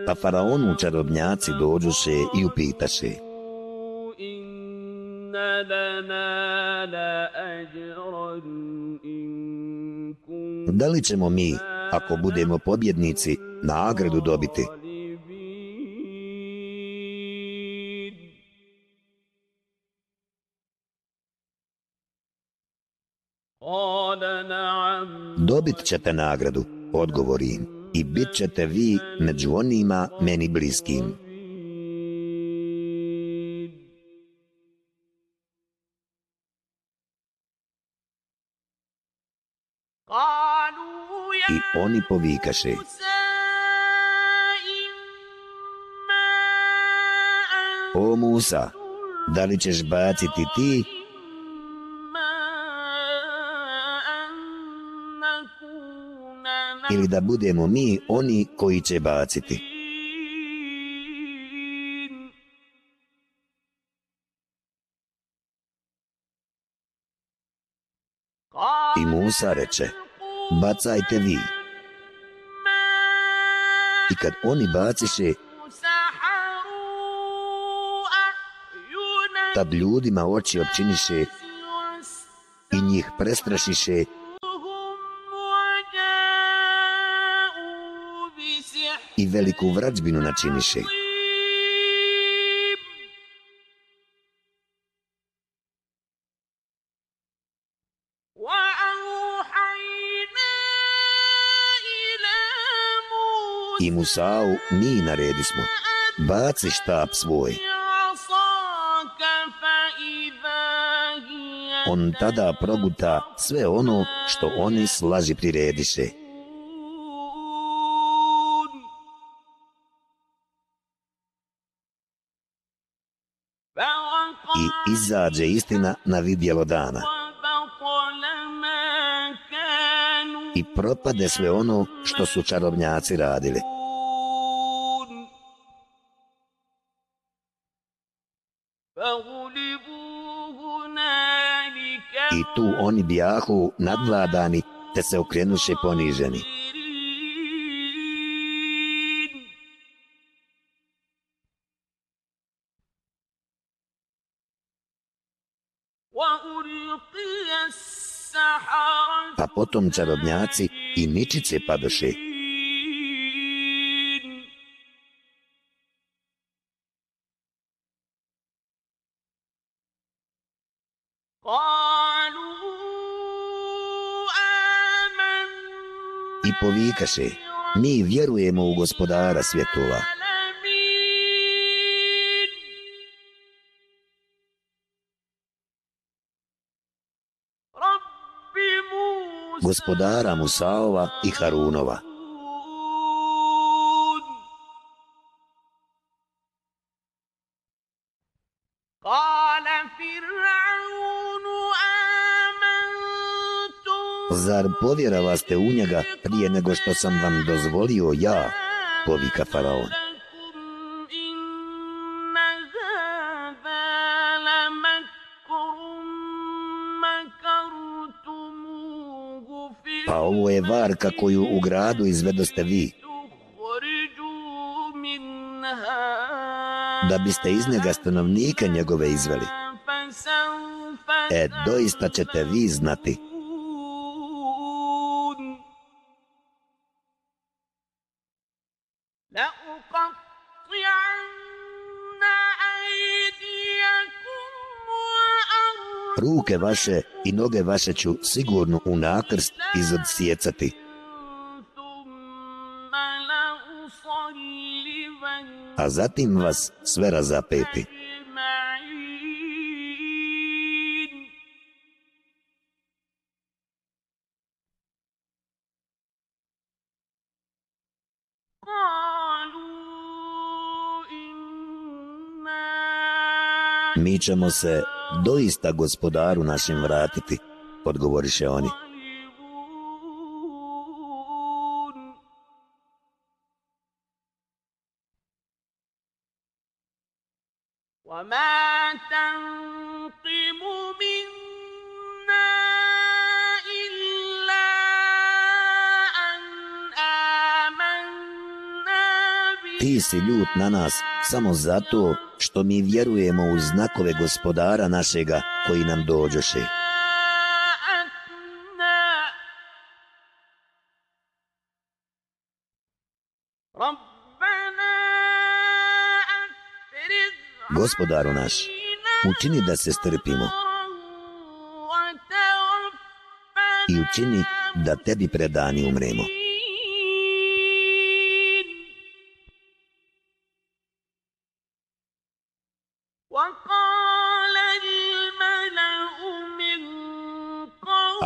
Pa faraonu čarobnjaci dođuše i upitaše Da li ćemo mi, ako budemo pobjednici, nagradu dobiti? dobit ćete nagradu, odgovori im, i bit ćete vi među onima meni bliskim. I oni povikaše, O Musa, da li ćeš baciti ti ili da budemo mi oni koji će baciti. I Musa reče, bacajte vi. I kad oni baciše, tad ljudima oči općiniše i njih prestrašiše i veliku vrađbinu načiniše. I Musa'u mi naredismo, baci štab svoj. On tada proguta sve ono što oni slaži prirediše. Izađe istina na vidjelo dana. I propade sve ono što su čarobnjaci radili. I tu oni bijahu nadvladani, te se okrenuše poniženi. Potom čarobnjaci i ničice padoše. I povikaše, mi vjerujemo u gospodara svjetova. Gospodara Musaova i Harunova. Zar povjerava ste u njega prije nego što sam vam dozvolio ja, povika faraon. Ovo je varka koju u gradu izvedoste vi. Da biste iz njega stanovnika njegove izveli. E, doista ćete vi znati. Ruke vaše i noge vaše ću sigurno u nakrst izodsjecati. A zatim vas sve razapeti. Mi ćemo se doista gospodaru našim vratiti, odgovoriše oni. Si ljut na nas samo zato što mi vjerujemo u znakove gospodara našega koji nam dođoše. Gospodaru naš, učini da se strpimo i učini da tebi predani umremo.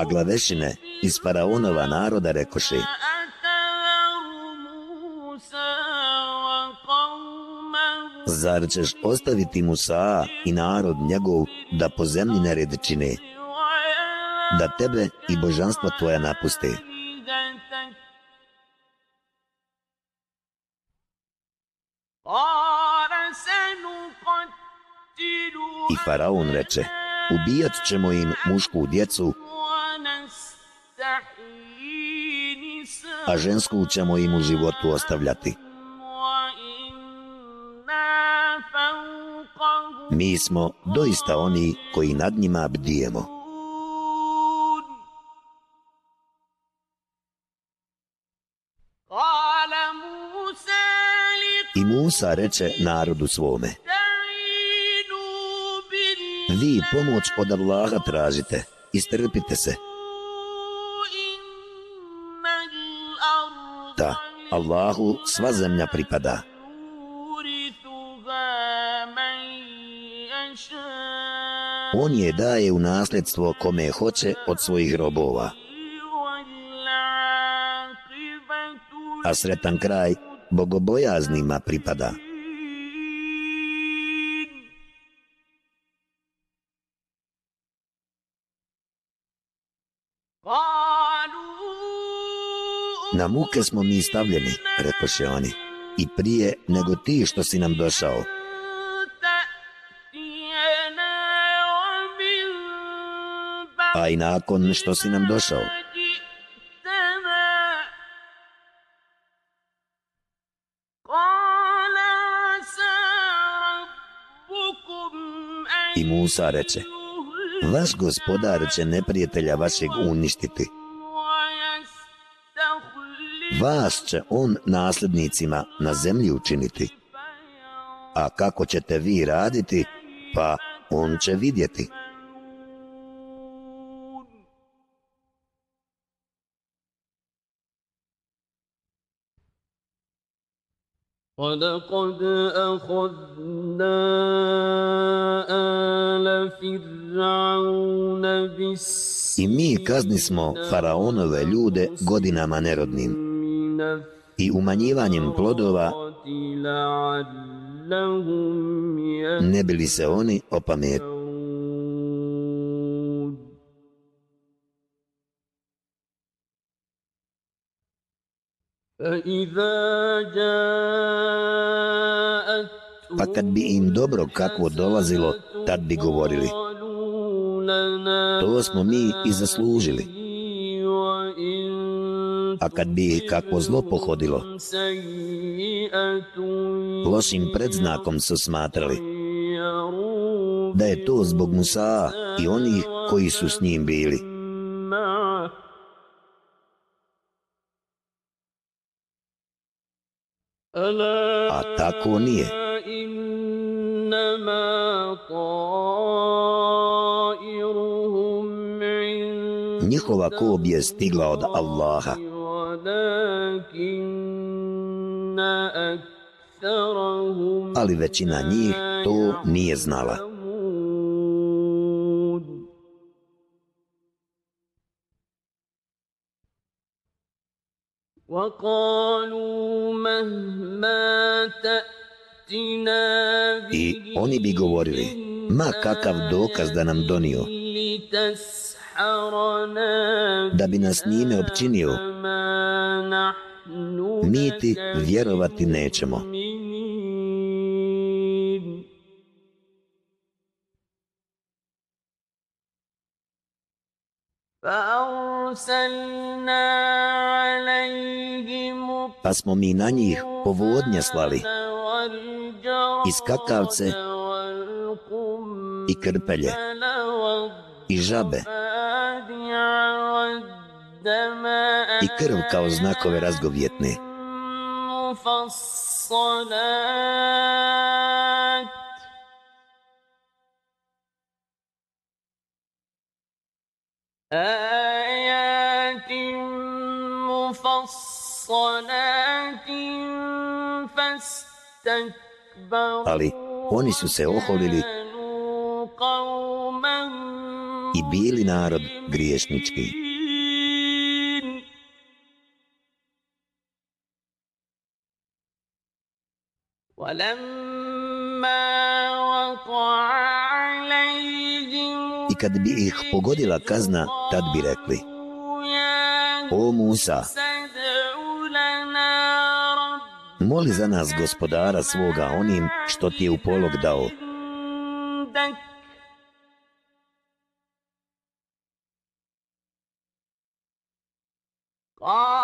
glavešine iz faraonova naroda rekoše Zar ćeš ostaviti Musa i narod njegov da po zemlji nered čine, da tebe i božanstva tvoja napuste? I faraon reče, ubijat ćemo im mušku djecu a žensku ćemo im u životu ostavljati. Mi smo doista oni koji nad njima bdijemo. I Musa reče narodu svome. Vi pomoć od Allaha tražite, istrpite se. Allahu sva zemlja pripada. On je daje u nasljedstvo kome hoće od svojih robova. A sretan kraj bogobojaznima pripada. Na muke smo mi stavljeni, rekoše oni, i prije nego ti što si nam došao. A i nakon što si nam došao. I Musa reče, vaš gospodar će neprijatelja vašeg uništiti. ويستخلف Vas će on nasljednicima na zemlji učiniti. A kako ćete vi raditi, pa on će vidjeti. ولقد أخذنا آل فرعون بالسنين I mi kaznismo faraonove ljude godinama nerodnim i umanjivanjem plodova ne bili se oni opametni. Pa kad bi im dobro kakvo dolazilo, tad bi govorili. To smo mi i zaslužili. A kad bi kako zlo pohodilo, lošim predznakom su smatrali da je to zbog Musa i onih koji su s njim bili. A tako nije. Njihova kob je stigla od Allaha. Ali većina njih to nije znala. I oni bi govorili, ma kakav dokaz da nam donio da bi nas njime općinio, mi ti vjerovati nećemo. Pa smo mi na njih povodnje slali. I skakavce i krpelje i žabe i krv kao znakove razgovjetne. مفصلات آيات مفصلات فاستكبروا Ali oni su se oholili كانوا قوما i bili narod griješnički. I kad bi ih pogodila kazna, tad bi rekli O Musa, moli za nas gospodara svoga onim što ti je u polog dao. Oh!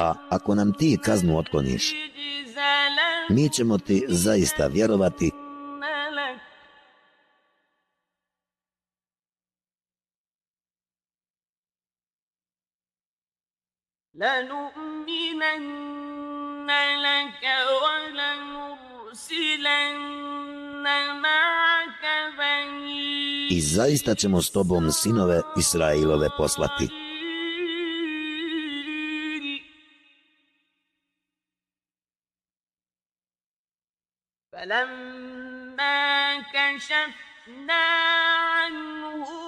A ako nam ti kaznu otkloniš, الرجز mi ćemo ti zaista vjerovati لنؤمن لك لنؤمنن لك ولنرسلن معك بني i zaista ćemo s tobom sinove Israilove poslati.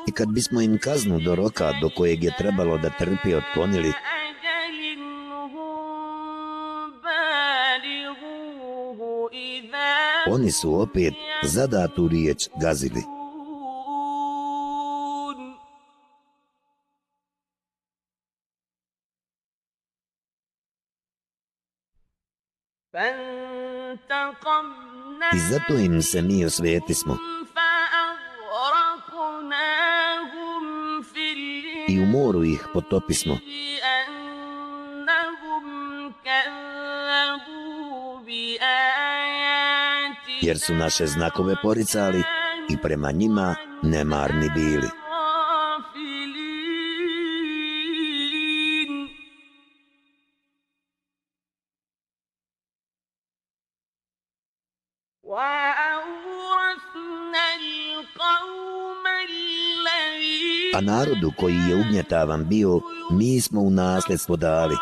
I kad bismo im kaznu do roka do kojeg je trebalo da trpi otklonili, أجل هم بالغوه إذا oni su opet zadatu riječ gazili. يكون فانتقمنا i zato im se mi osvetismo. I u moru ih potopismo. Jer su naše znakove poricali i prema njima nemarni bili. narodu koji je ugnjetavan bio, mi smo u nasledstvo dali.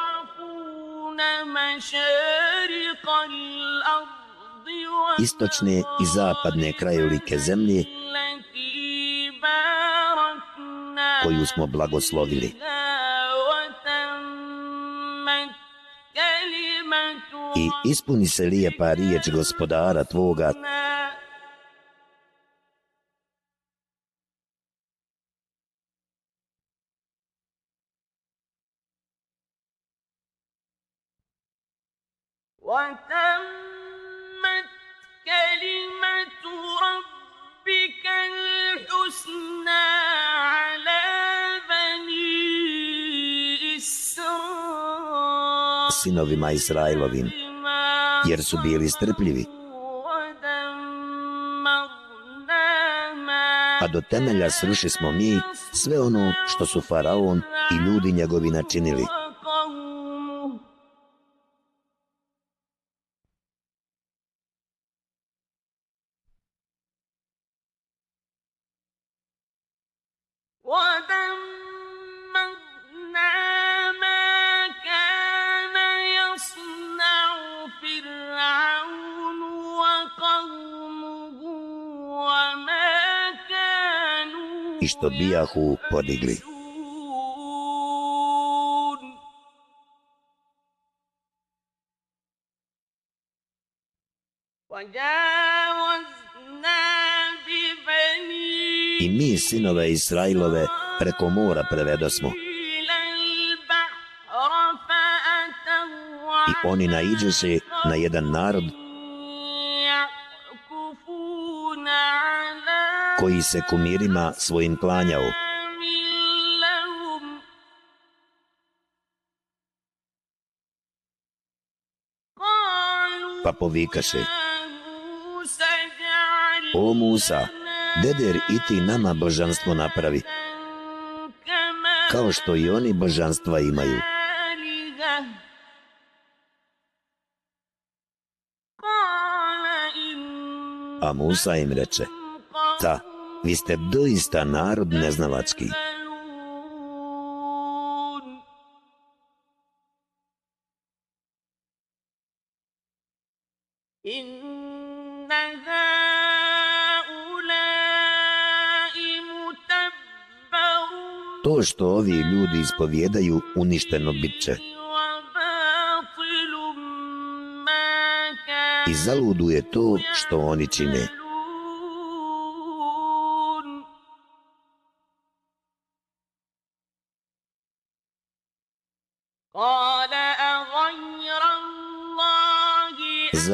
Istočne i zapadne krajolike zemlje koju smo blagoslovili. I ispuni se lijepa riječ gospodara Tvoga sinovima jer su bili strpljivi, a do temelja sruši smo mi sve ono što su faraon i ljudi njegovi načinili. što bijahu podigli. I mi, sinove Israilove, preko mora prevedo smo. I oni naiđu se na jedan narod koji se kumirima svojim klanjao. Pa povikaše, O Musa, deder i ti nama božanstvo napravi, kao što i oni božanstva imaju. A Musa im reče, ta, da, vi ste doista narod neznalački. To što ovi ljudi ispovjedaju uništeno bit će. I zaludu je to što oni čine.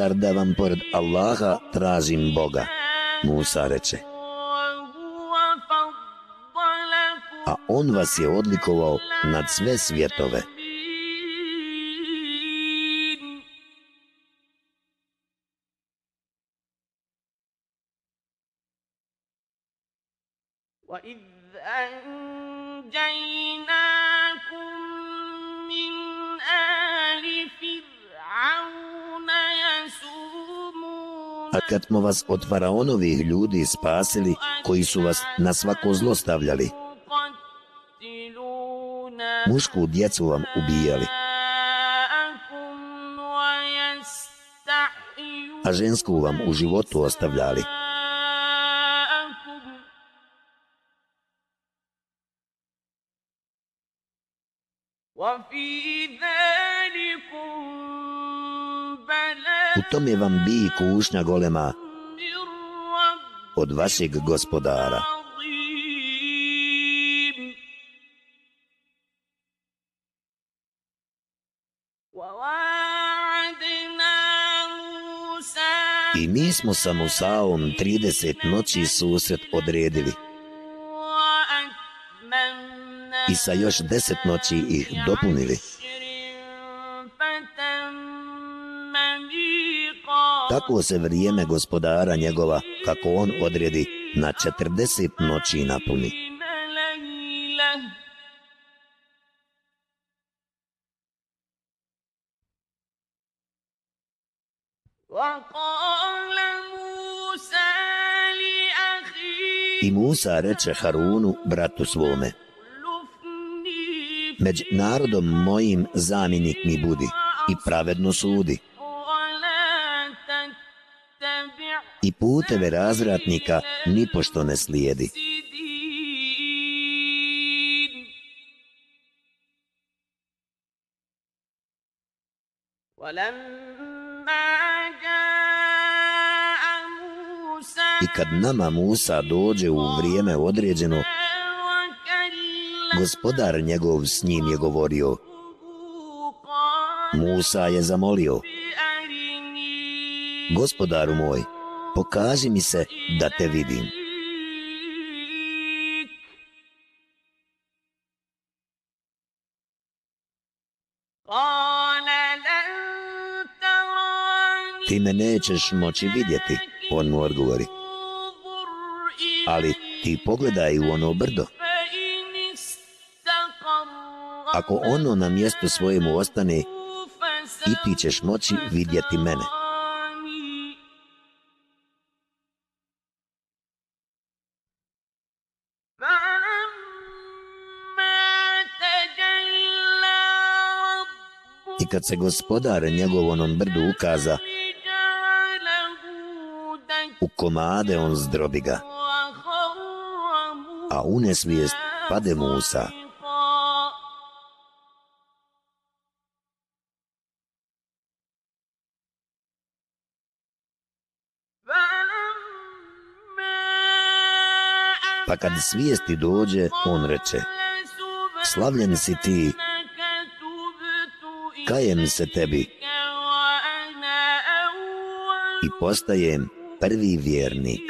zar da vam pored Allaha tražim Boga? Musa reče. A on vas je odlikovao nad sve svjetove. kad smo vas od faraonovih ljudi spasili koji su vas na svako zlo stavljali. Mušku djecu vam ubijali. A žensku vam u životu ostavljali. vam bi kušnja golema od vašeg gospodara. I mi smo sa Musaom 30 noći susret odredili. I sa još 10 noći ih dopunili. tako se vrijeme gospodara njegova, kako on odredi, na četrdeset noći napuni. I Musa reče Harunu, bratu svome, Među narodom mojim zaminik mi budi i pravedno sudi. Su i puteve razvratnika nipošto ne slijedi. I kad nama Musa dođe u vrijeme određeno, gospodar njegov s njim je govorio. Musa je zamolio, gospodaru moj, pokazi mi se da te vidim. Ti me nećeš moći vidjeti, on mu odgovori. Ali ti pogledaj u ono brdo. Ako ono na mjestu svojemu ostane, i ti ćeš moći vidjeti mene. kad se gospodar njegov onom brdu ukaza, u komade on zdrobi ga, a u nesvijest pade Musa. Pa kad svijesti dođe, on reče, slavljen si ti, kajem se tebi i postajem prvi vjernik.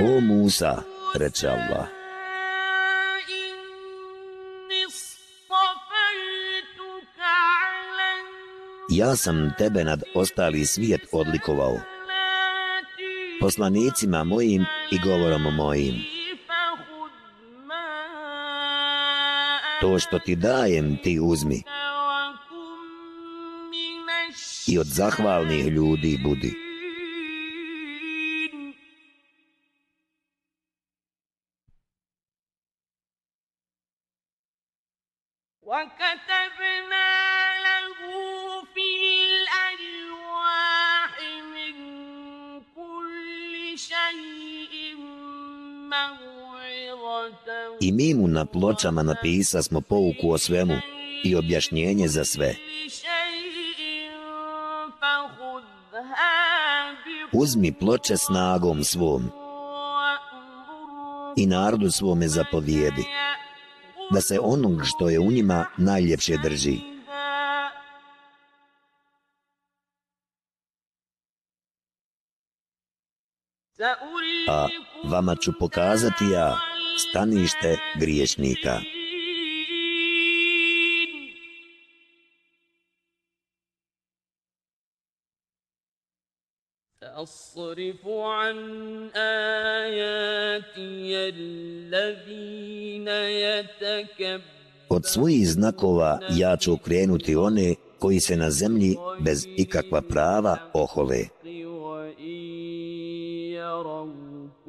O Musa, reče Allah, ja sam tebe nad ostali svijet odlikovao, poslanicima mojim i govorom mojim. To što ti dajem, ti uzmi i od zahvalnih ljudi budi. pločama napisa smo pouku o svemu i objašnjenje za sve. Uzmi ploče snagom svom i narodu svome zapovijedi, da se onog što je u njima najljepše drži. vama ću pokazati ja stanište griješnika. سأصرف عن آياتي الذين يتكبرون Od svojih znakova ja ću okrenuti one koji se na zemlji bez ikakva prava ohole.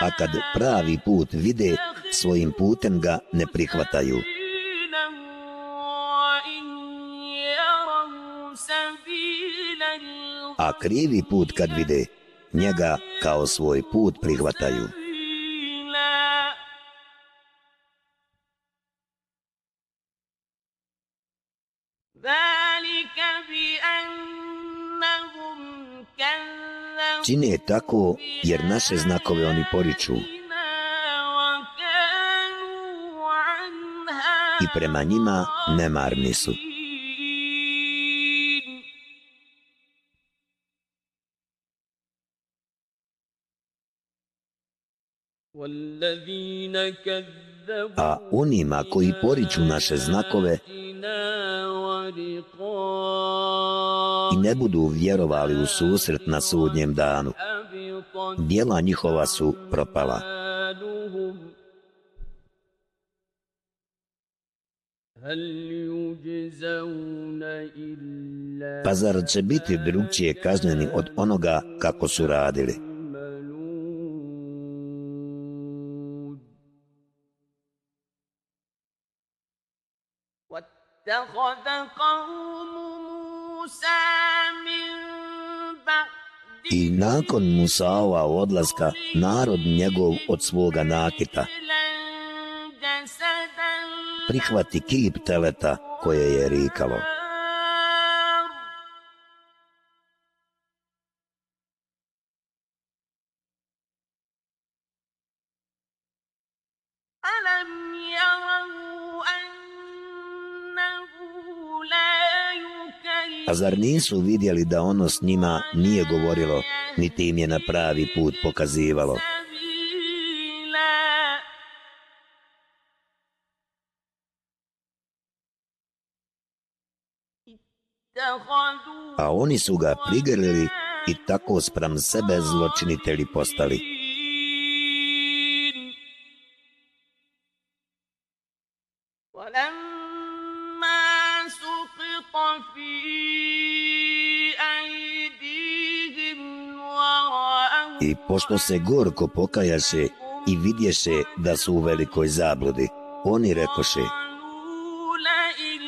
a kad pravi put vide, svojim putem ga ne prihvataju. A krivi put kad vide, njega kao svoj put prihvataju. Čine tako jer naše znakove oni poriču وكانوا عنها i prema njima nemarni su. والذين كذبوا A onima koji poriču naše znakove i ne budu vjerovali u susret na sudnjem danu, dijela njihova su propala. Pa zar će biti drugčije kažnjeni od onoga kako su radili? واتخذ قوم موسى من بعد I nakon Musaova odlaska, narod njegov od svoga nakita جسدا prihvati kip teleta koje je rikalo. zar nisu vidjeli da ono s njima nije govorilo, ni tim je na pravi put pokazivalo? A oni su ga prigrlili i tako sprem sebe zločinitelji postali. I pošto se gorko pokajaše i vidješe da su u velikoj zabludi, oni rekoše, قالوا لئن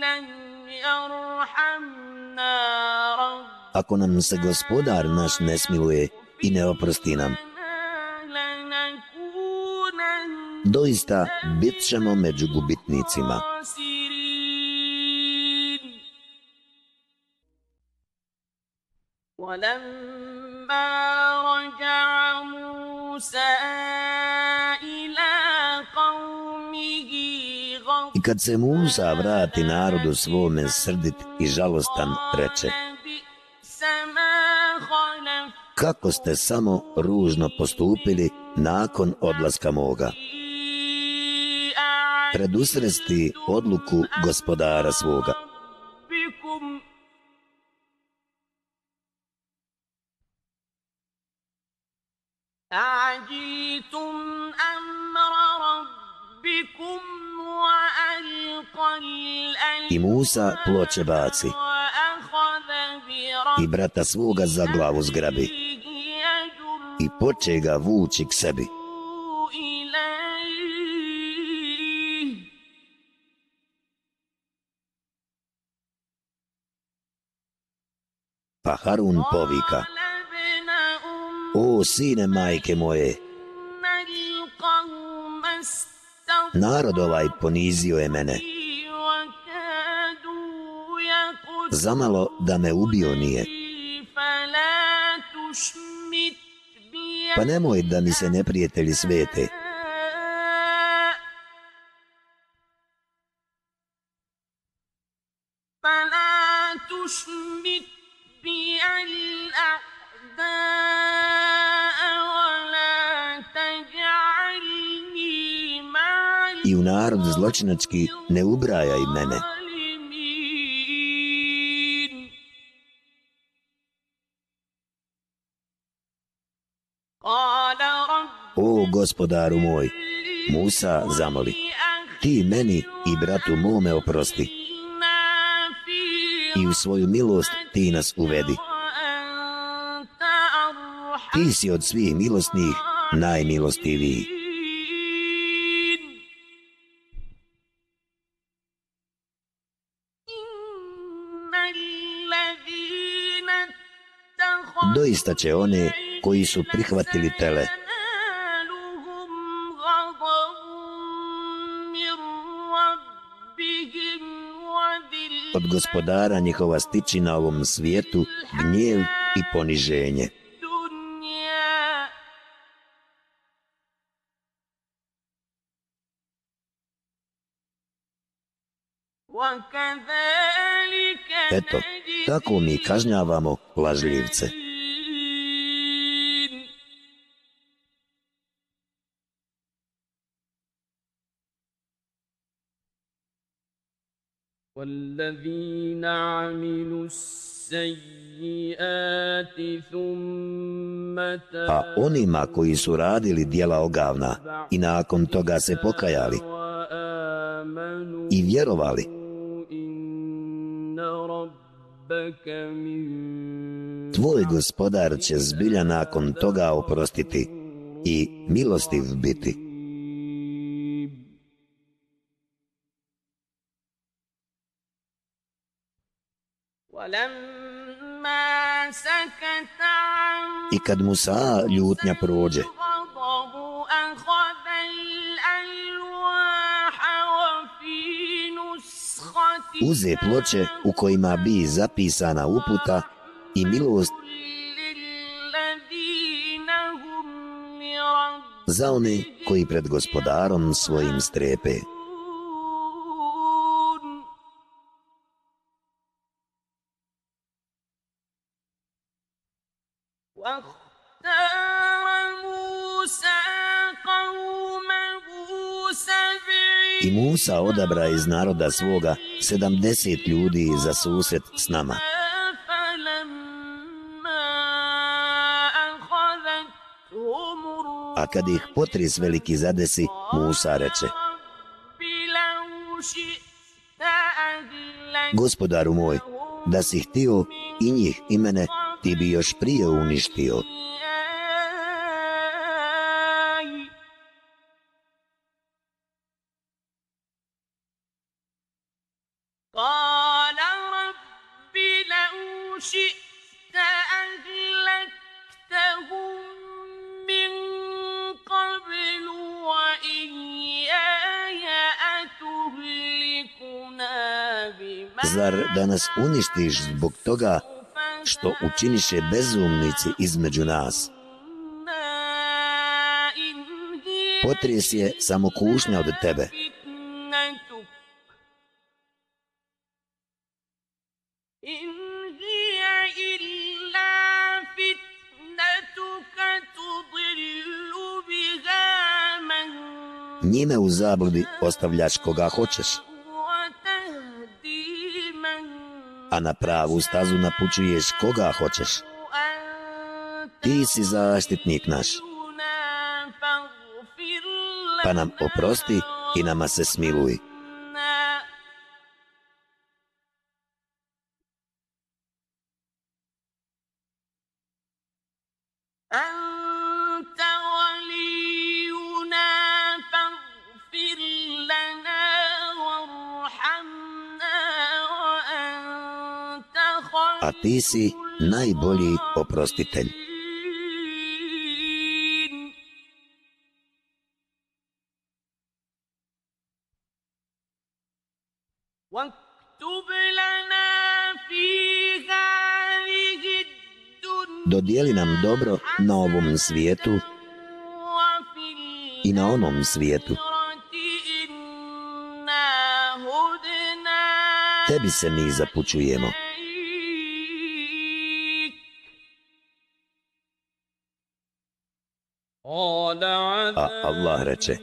لم يرحمنا ako nam se gospodar naš ne smiluje i ne oprosti nam, ربنا لنكونن doista bit ćemo među gubitnicima. خاسرين I kad se Musa vrati narodu svome srdit i žalostan reče Kako ste samo ružno postupili nakon odlaska moga? Predusresti odluku gospodara svoga. أعجلتم أمر ربكم وألقى الألواح I Musa ploče baci وأخذ i brata svoga za glavu zgrabi برأسه i poče ga vući k sebi. إليه Pa Harun povika, قال ابن أم O sine majke moje, narod ovaj ponizio je mene. Zamalo da me ubio nije. Pa nemoj da mi se neprijatelji svete. i u narod zločinački ne ubrajaj mene. O gospodaru moj, Musa zamoli, ti meni i bratu mome oprosti i u svoju milost ti nas uvedi. Ti si od svih milostnih najmilostiviji. doista će one koji su prihvatili tele. Od gospodara njihova stiči na ovom svijetu gnjev i poniženje. Eto, tako mi kažnjavamo lažljivce. والذين عملوا السيئات ثم A onima koji su radili dijela ogavna i nakon toga se pokajali وآمنوا i vjerovali, إن ربك من tvoj gospodar će zbilja nakon toga oprostiti i milostiv biti. I kad Musa ljutnja prođe, uze ploče u kojima bi zapisana uputa i milost za one koji pred gospodarom svojim strepe. I Musa odabra iz naroda svoga sedamdeset ljudi za suset s nama. A kad ih potris veliki zadesi, Musa reče Gospodaru moj, da si htio i njih i mene, ti bi još prije uništio. nas uništiš zbog toga što učiniše bezumnici između nas. Potres je samo kušnja od tebe. Njime u zabludi ostavljaš koga hoćeš. na pravu stazu napućuješ koga hoćeš. Ti si zaštitnik naš. Pa nam oprosti i nama se smiluj. si najbolji oprostitelj. Dodijeli nam dobro na ovom svijetu i na onom svijetu. Tebi se mi zapućujemo. Allah reče,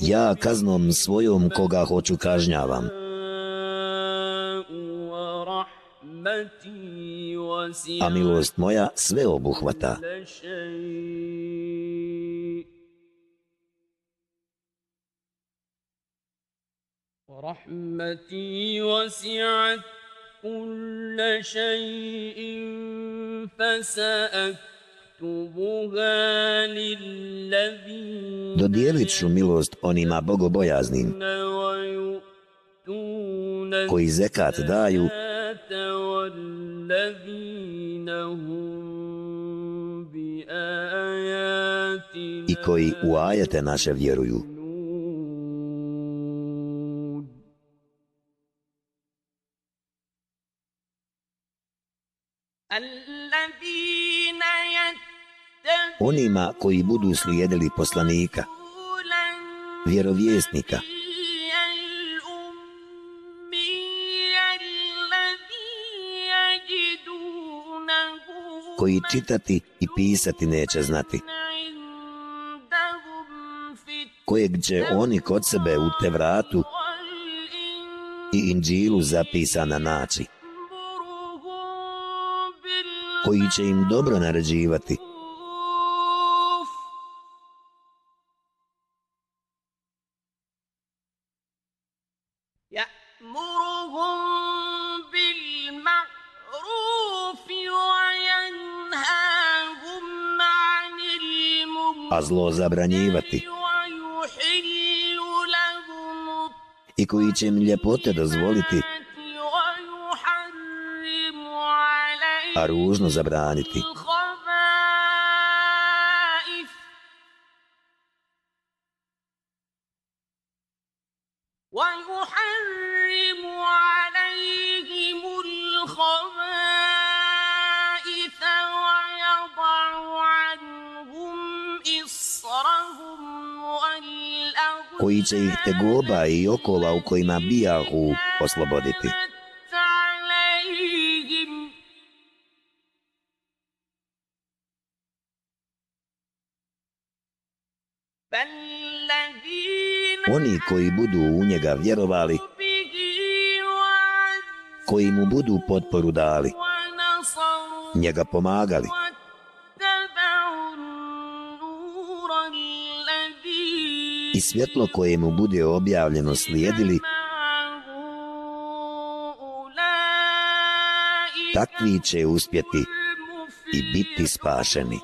ja kaznom svojom koga hoću kažnjavam, a milost moja sve obuhvata. ورحمتي وسعت كل شيء فسأكتبها للذين Dodijelit ću milost onima bogobojaznim ويؤتون koji zekat daju الزكاة والذين هم بآياتنا i koji u ajete naše vjeruju. يؤمنون. الذين onima koji budu slijedili poslanika, vjerovjesnika, koji čitati i pisati neće znati, kojeg će oni kod sebe u te vratu i inđilu zapisana naći, koji će im dobro naređivati, zlo zabranjivati i koji će im ljepote dozvoliti, a ružno zabraniti. ih tegoba i okova u kojima bijahu osloboditi. Oni koji budu u njega vjerovali, koji mu budu potporu dali, njega pomagali, i svjetlo koje mu bude objavljeno slijedili, takvi će uspjeti i biti spašeni.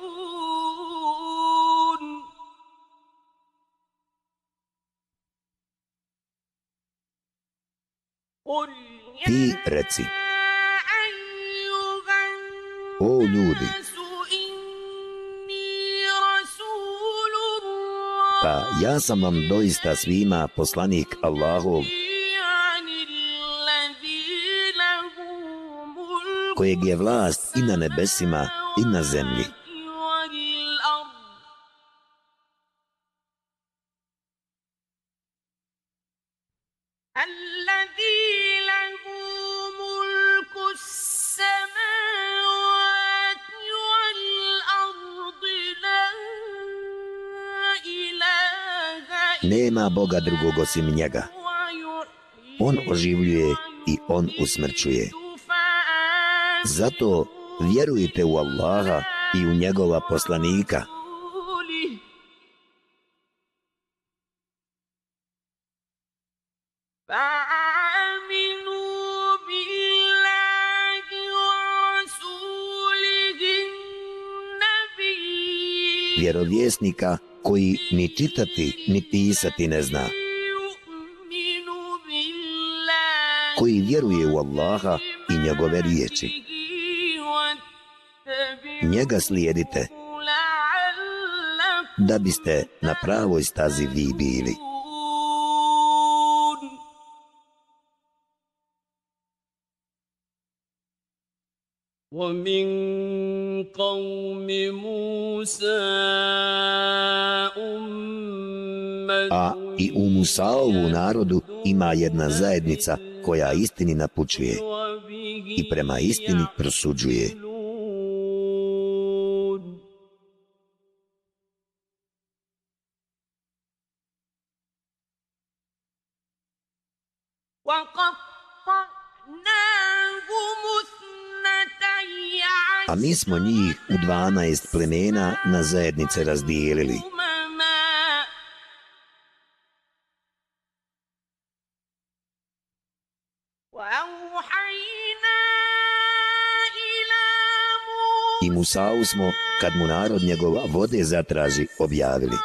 Ti reci, o ljudi, Muha, ja sam vam doista svima poslanik Allahov, kojeg je vlast i na nebesima i na zemlji. Boga drugog osim njega. On oživljuje i on usmrćuje. Zato vjerujte u Allaha i u njegova poslanika. Vjerovjesnika koji ni čitati ni pisati ne zna, يؤمن بالله koji vjeruje u Allaha i njegove riječi. Njega slijedite da biste na pravoj stazi vi bili. ومن قوم موسى u Musaovu narodu ima jedna zajednica koja istini napućuje i prema istini prosuđuje. A mi smo njih u 12 plemena na zajednice razdijelili. I Musau smo, kad mu narod njegova vode zatraži, objavili.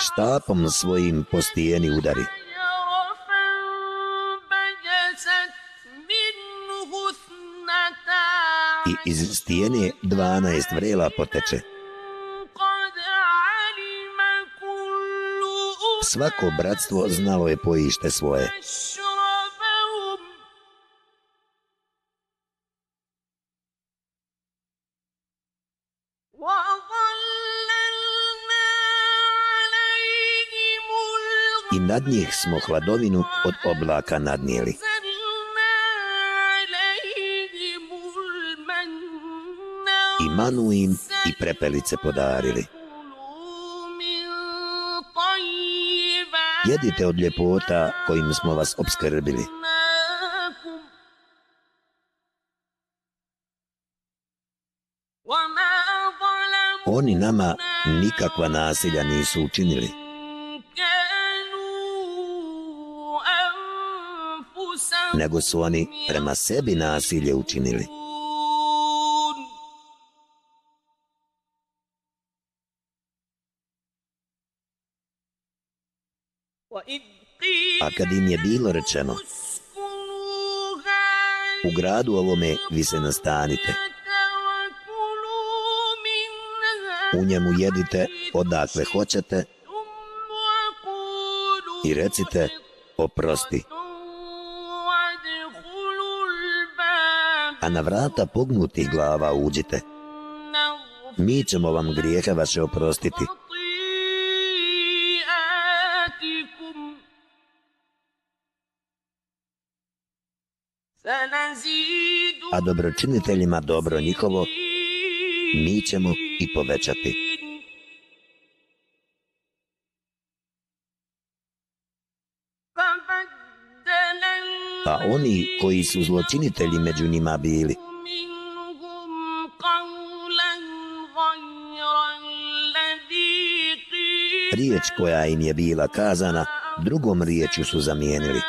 Štapom svojim po stijeni udari. I iz stijene 12 vrela poteče. Svako bratstvo znalo je poište svoje. Nad njih smo hladovinu od oblaka nadnijeli. I manu im i prepelice podarili. Jedite od ljepota kojim smo vas obskrbili. Oni nama nikakva nasilja nisu učinili. Nego su oni prema sebi nasilje učinili. A kad im je bilo rečeno, u gradu ovome vi se nastanite, u njemu jedite odakle hoćete i recite oprosti. A na vrata pognutih glava uđite. Mi ćemo vam grijehe vaše oprostiti. A dobročiniteljima dobro njihovo mi ćemo i povećati. Oni koji su zločinitelji među njima bili, riječ koja im je bila kazana, drugom riječju su zamijenili.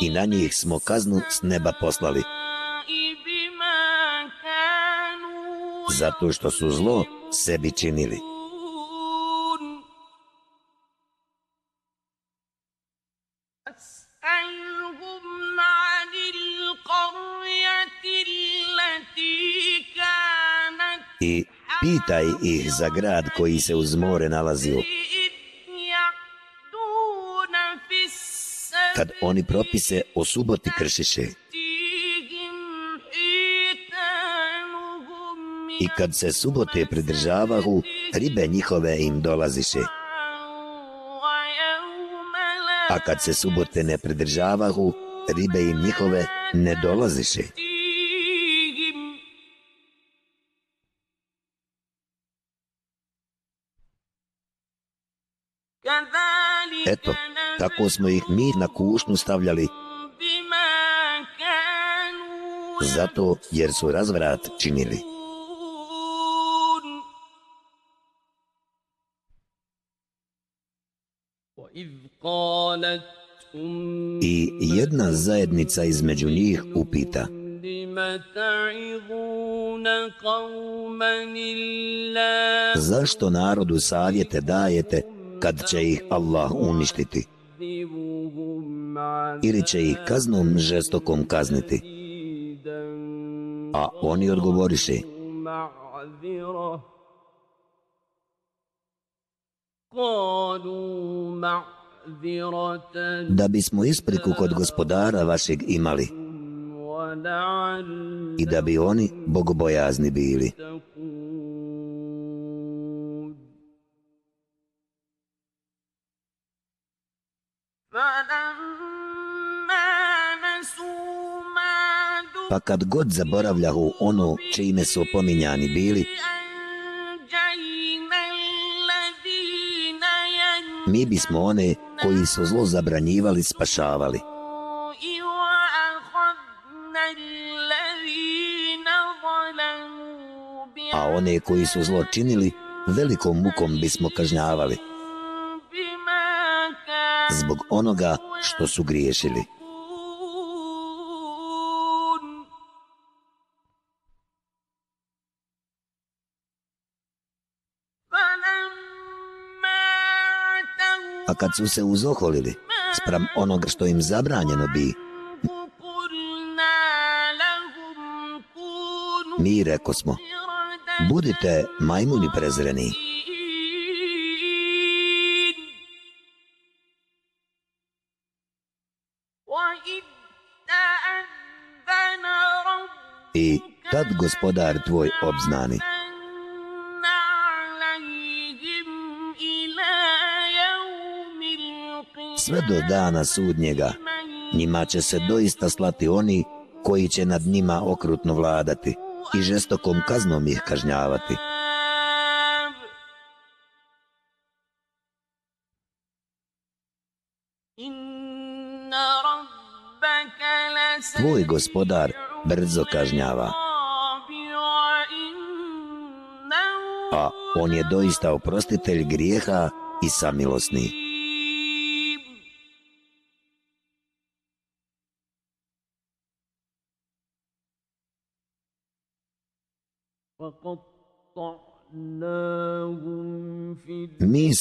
I na njih smo kaznu s neba poslali. Zato što su zlo sebi činili. Pitaj ih za grad koji se uz more nalazio. Kad oni propise o suboti kršiše. I kad se subote pridržavahu, ribe njihove im dolaziše. A kad se subote ne pridržavahu, ribe im njihove ne dolaziše. kako smo ih mi na kušnu stavljali. Zato jer su razvrat činili. I jedna zajednica između njih upita Zašto narodu savjete dajete kad će ih Allah uništiti? ili će ih kaznom žestokom kazniti. A oni odgovoriše, da bismo ispriku kod gospodara vašeg imali i da bi oni bogobojazni bili. pa kad god zaboravljahu ono čime su opominjani bili, mi bismo one koji su zlo zabranjivali spašavali. A one koji su zlo činili, velikom mukom bismo kažnjavali zbog onoga što su griješili. kad su se uzoholili sprem onoga što im zabranjeno bi. Mi reko smo, budite majmuni prezreni. I tad gospodar tvoj obznani. Sve do dana sudnjega, njima će se doista slati oni koji će nad njima okrutno vladati i žestokom kaznom ih kažnjavati. Tvoj gospodar brzo kažnjava, A on je doista oprostitelj grijeha i samilosni.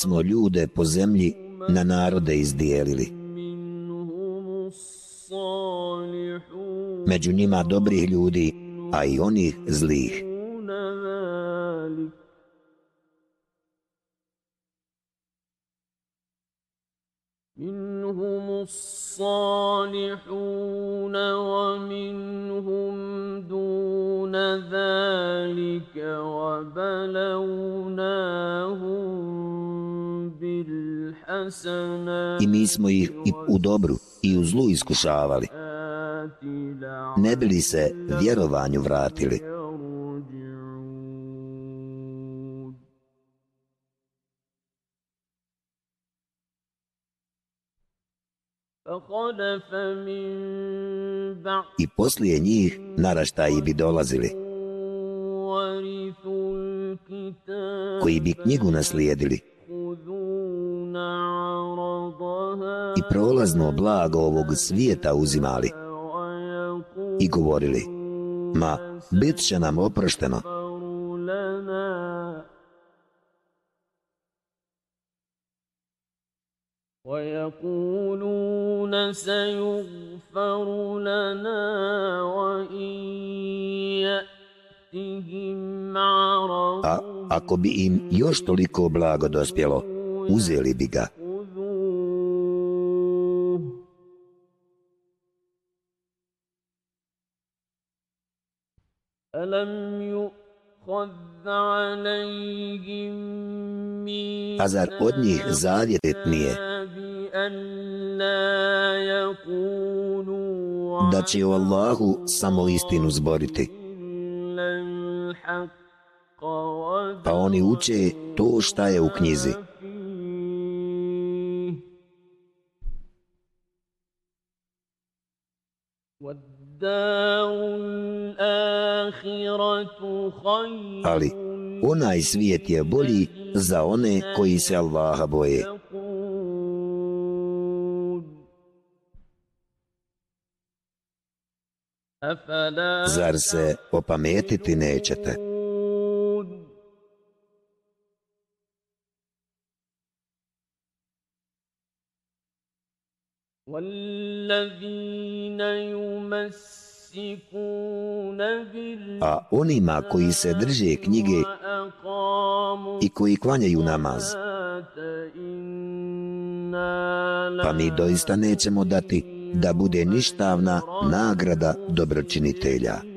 smo ljude po zemlji na narode izdijelili. Među njima dobrih ljudi, a i onih zlih. منهم الصالحون i mi smo ih i u dobru i u zlu iskušavali. Ne bili se vjerovanju vratili. I poslije njih naraštaji bi dolazili koji bi knjigu naslijedili. i prolazno blago ovog svijeta uzimali i govorili, ma, bit će nam oprošteno, ويغفر لنا ويقولون سيغفر لنا وإن يأتهم عرض a ako bi im još toliko blago dospjelo, uzeli bi ga. A zar od njih zavjetet nije da će o Allahu samo istinu zboriti? Pa oni uče to šta je u knjizi. Ali onaj svijet je bolji za one koji se Allaha boje. Zar se opametiti nećete? Nećete? A onima koji se drže knjige i koji klanjaju namaz, pa mi doista nećemo dati da bude ništavna nagrada dobročinitelja.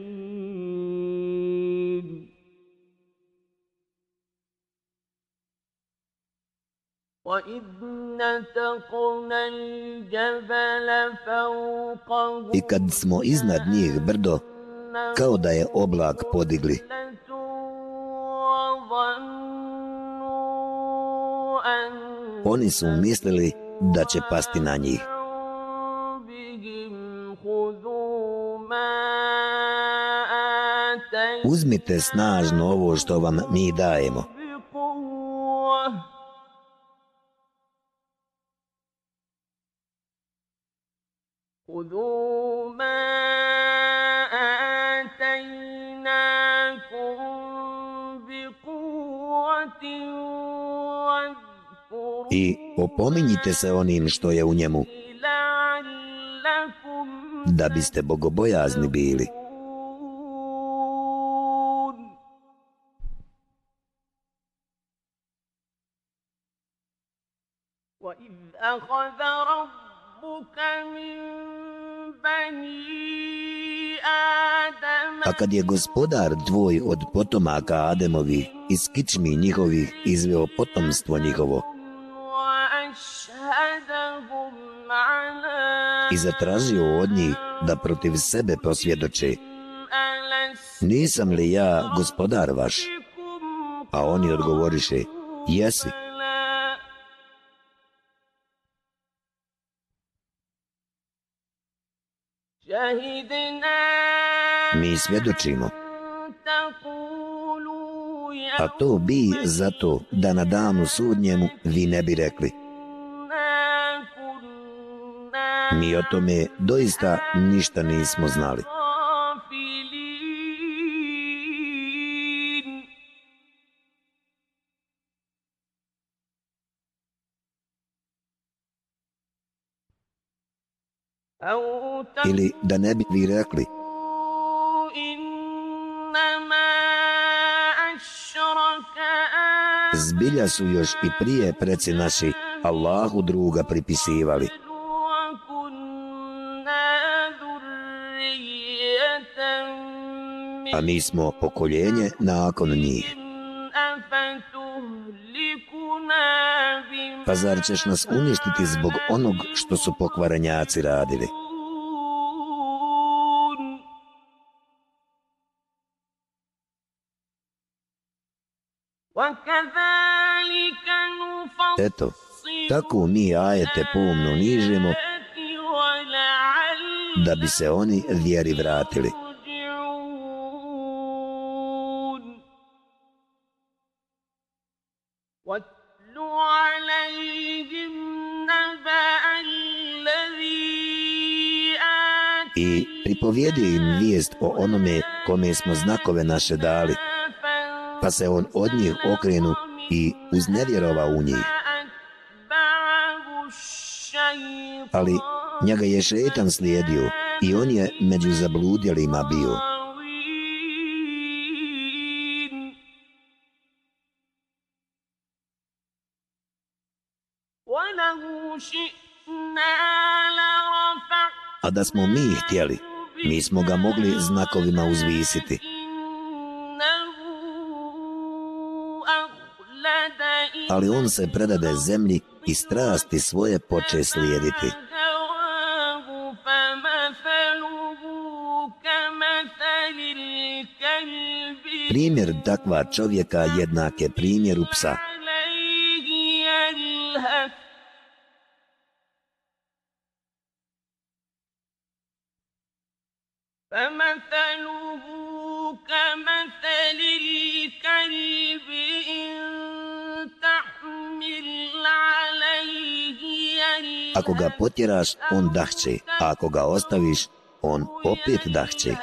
I kad smo iznad njih brdo, kao da je oblak podigli, oni su mislili da će pasti na njih. Uzmite snažno ovo što vam mi dajemo. خذوا ما آتيناكم بقوة واذكروا I opominjite se onim što je u njemu, لعلكم da biste bogobojazni bili. تتقون. وإذ أخذ A kad je gospodar tvoj od potomaka Ademovi iz kičmi njihovih izveo potomstvo njihovo وأشهدهم على i zatražio od njih da protiv sebe prosvjedoče, ألست nisam li ja gospodar vaš? بكم A oni odgovoriše, jesi. قبلا شهدنا mi svjedočimo. A to bi zato da na danu sudnjemu vi ne bi rekli. Mi o tome doista ništa nismo znali. Ili da ne bi vi rekli, zbilja su još i prije preci naši Allahu druga pripisivali. A mi smo pokoljenje nakon njih. Pa zar ćeš nas uništiti zbog onog što su pokvaranjaci radili? Eto, tako mi ajete pomno nižemo da bi se oni vjeri vratili. I pripovjedi im vijest o onome kome smo znakove naše dali, pa se on od njih okrenu i uznevjerova u njih. ali njega je šetan slijedio i on je među zabludjelima bio. A da smo mi htjeli, mi smo ga mogli znakovima uzvisiti. Ali on se predade zemlji i strasti svoje poče slijediti. Primjer takva čovjeka jednak je primjeru psa. ako ga potjeraš, on dahće, a ako ga ostaviš, on opet dahće.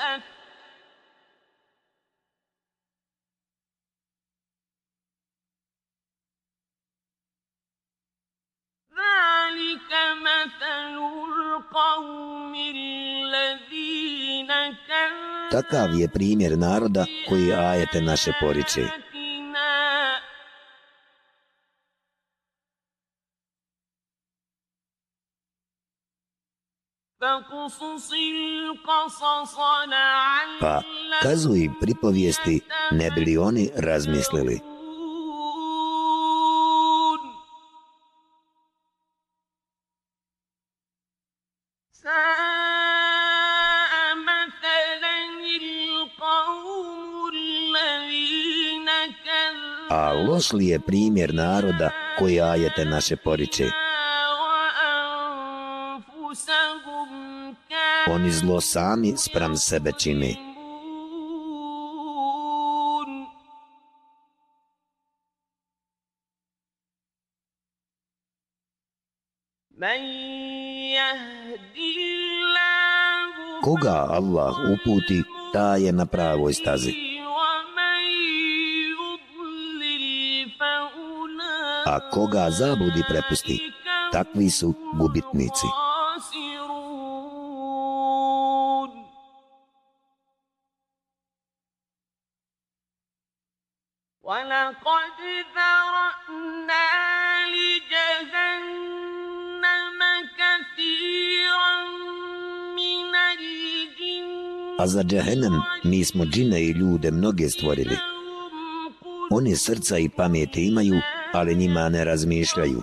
Takav je primjer naroda koji ajete naše poriče. Pa kazu i pripovijesti ne bili oni razmislili. A loš li je primjer naroda koji ajete naše poriče? oni zlo sami sprem sebe čini. Koga Allah uputi, ta je na pravoj stazi. A koga zabudi prepusti, takvi su gubitnici. A za džahenem mi smo džine i ljude mnoge stvorili. Oni srca i pamete imaju, ali njima ne razmišljaju.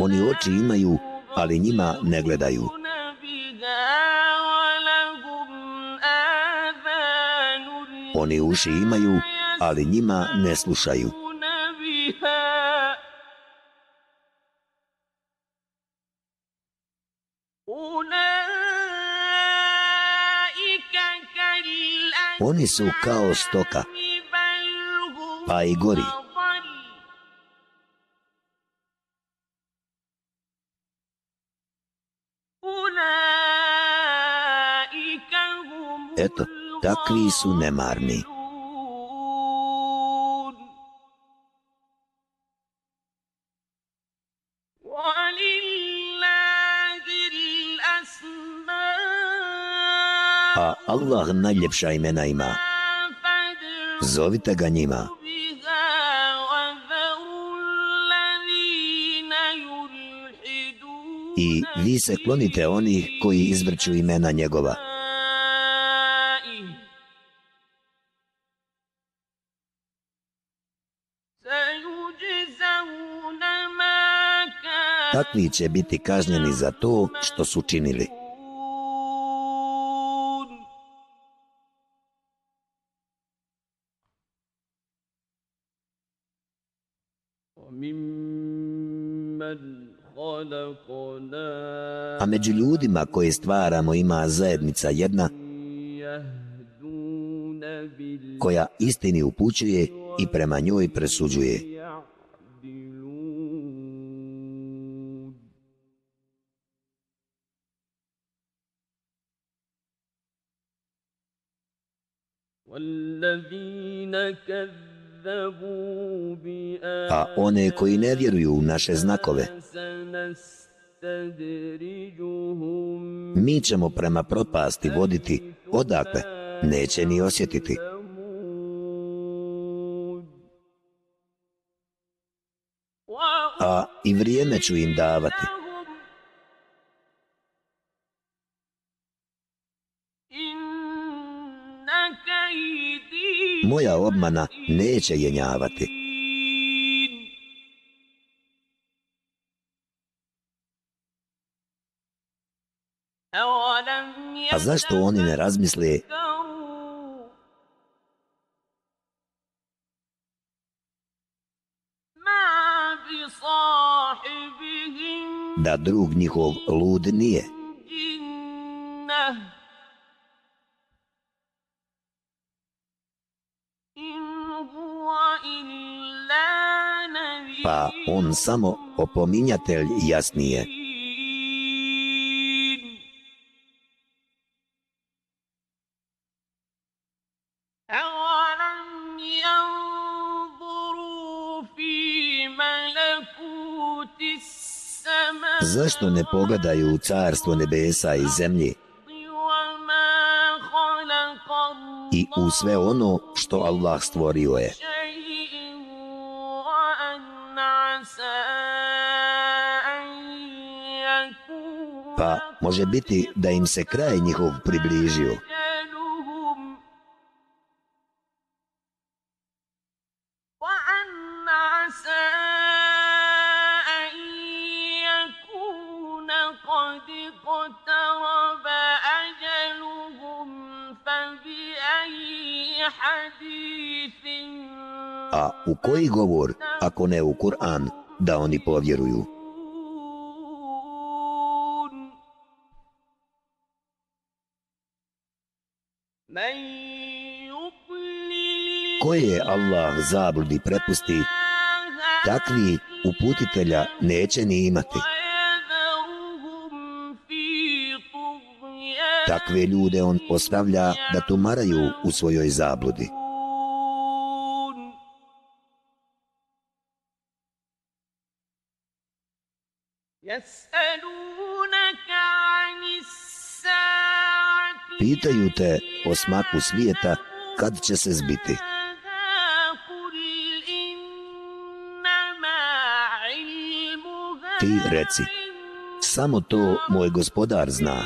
Oni oči imaju, ali njima ne gledaju. Oni uši imaju, ali njima ne slušaju. oni su kao stoka, pa i gori. Eto, takvi su nemarni. Allah najljepša imena ima. Zovite ga njima. I vi se klonite onih koji izvrću imena njegova. Takvi će biti kažnjeni za to što su činili. A među ljudima koje stvaramo ima zajednica jedna koja istini upućuje i prema njoj presuđuje. A pa one koji ne vjeruju u naše znakove, Mi ćemo prema propasti voditi odakle, neće ni osjetiti. A i vrijeme ću im davati. Moja obmana neće jenjavati. A zašto oni ne razmisli? Da drug njihov lud nije. Pa on samo opominjatelj jasnije. Zašto ne pogledaju u carstvo nebesa i zemlje? i u sve ono što Allah stvorio je? Pa može biti da im se kraj njihov približio. u koji govor, ako ne u Kur'an, da oni povjeruju? Koje Allah zabludi prepusti, takvi uputitelja neće ni imati. Takve ljude on ostavlja da tumaraju u svojoj zabludi. Pitaju te o smaku svijeta kad će se zbiti. Ti reci, samo to moj gospodar zna.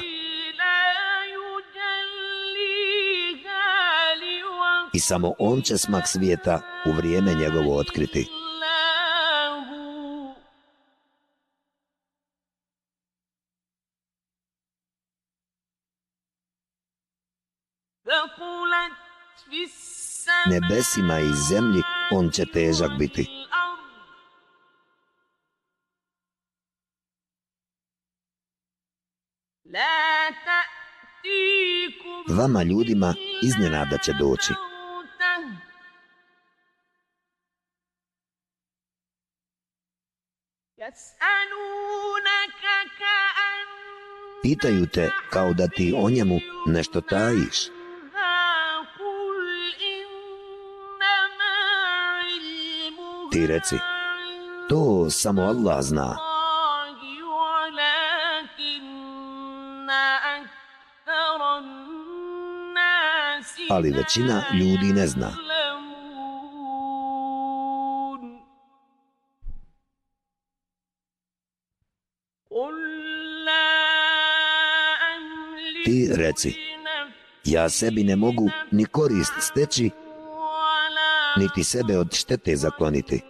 I samo on će smak svijeta u vrijeme njegovo otkriti. nebesima i zemlji on će težak biti. Vama ljudima iznenada će doći. Pitaju te kao da ti o njemu nešto tajiš. ti reci, to samo Allah zna. Ali većina ljudi ne zna. Ti reci, ja sebi ne mogu ni korist steći niti sebe od štete zakloniti.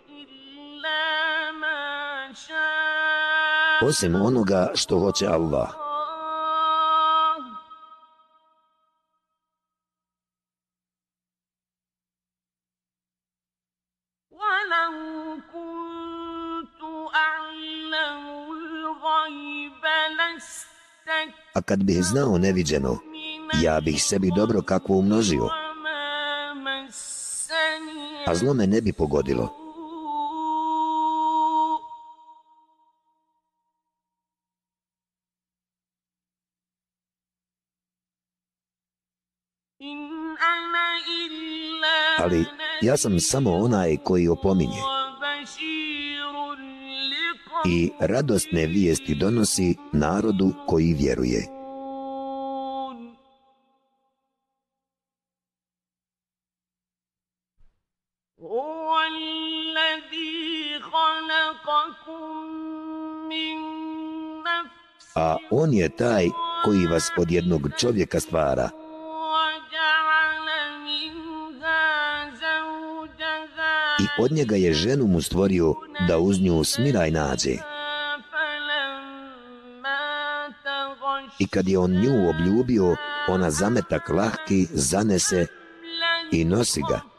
Osim onoga što hoće Allah. A kad bih znao neviđeno, ja bih sebi dobro kako umnožio a zlo me ne bi pogodilo. Ali ja sam samo onaj koji opominje i radostne vijesti donosi narodu koji vjeruje. on je taj koji vas od jednog čovjeka stvara. I od njega je ženu mu stvorio da uz nju smiraj nađe. I kad je on nju obljubio, ona zametak lahki zanese i nosi ga.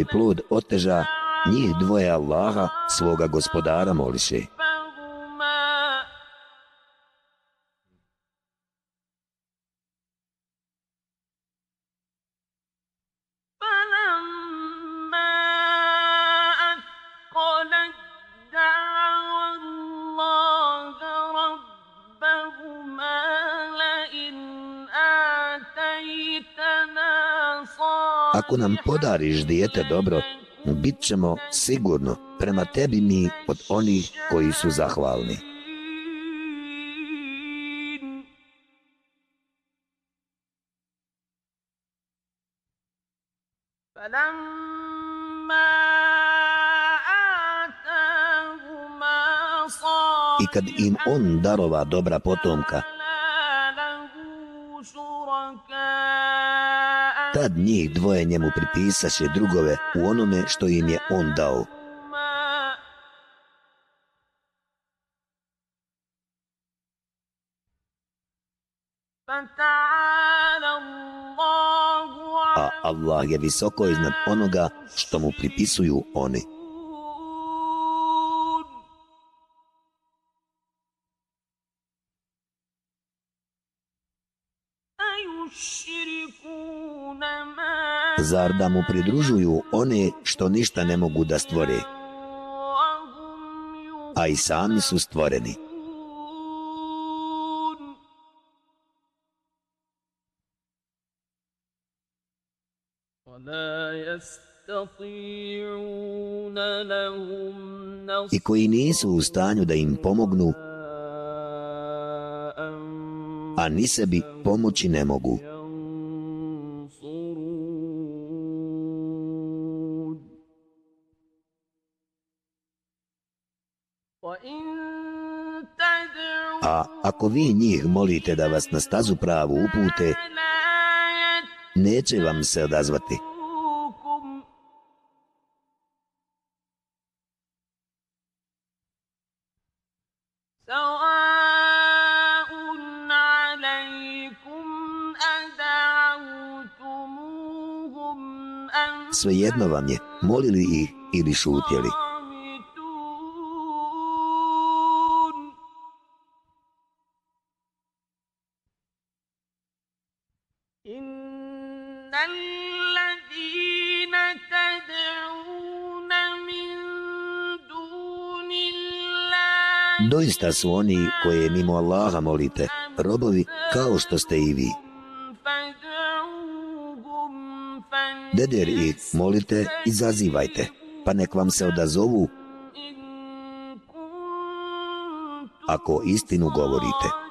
I plod oteža, njih dvoje Allaha, svoga gospodara, moliše. ako nam podariš dijete dobro, bit ćemo sigurno prema tebi mi od onih koji su zahvalni. I kad im on darova dobra potomka, Tad njih dvoje njemu pripisaše drugove u onome što im je on dao. A Allah je visoko iznad onoga što mu pripisuju oni. zar da mu pridružuju one što ništa ne mogu da stvore? A i sami su stvoreni. I koji nisu u stanju da im pomognu, a ni sebi pomoći ne mogu. ako vi njih molite da vas na stazu pravu upute, neće vam se odazvati. Svejedno vam je, molili ih ili šutjeli. doista su oni koje mimo Allaha molite, robovi kao što ste i vi. Deder i molite i zazivajte, pa nek vam se odazovu ako istinu govorite. Ako istinu govorite.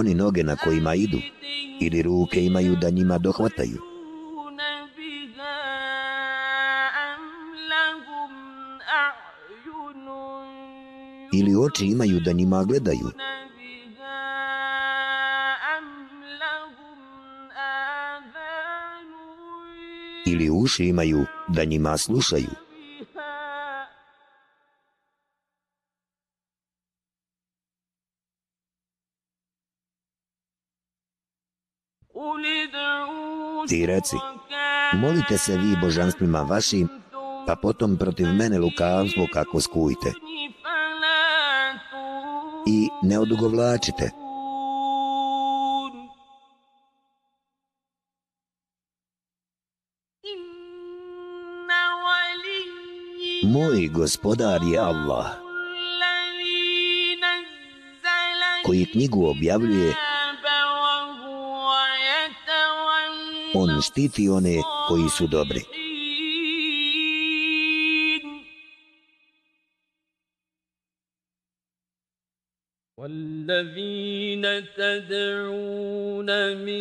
oni noge na kojima idu ili ruke imaju da njima dohvataju. Ili oči imaju da njima gledaju. Ili uši imaju da njima slušaju. ti reci, molite se vi božanstvima vašim, pa potom protiv mene lukavstvo kako skujte. I ne odugovlačite. Moj gospodar je Allah, koji knjigu objavljuje On štiti one koji su dobri.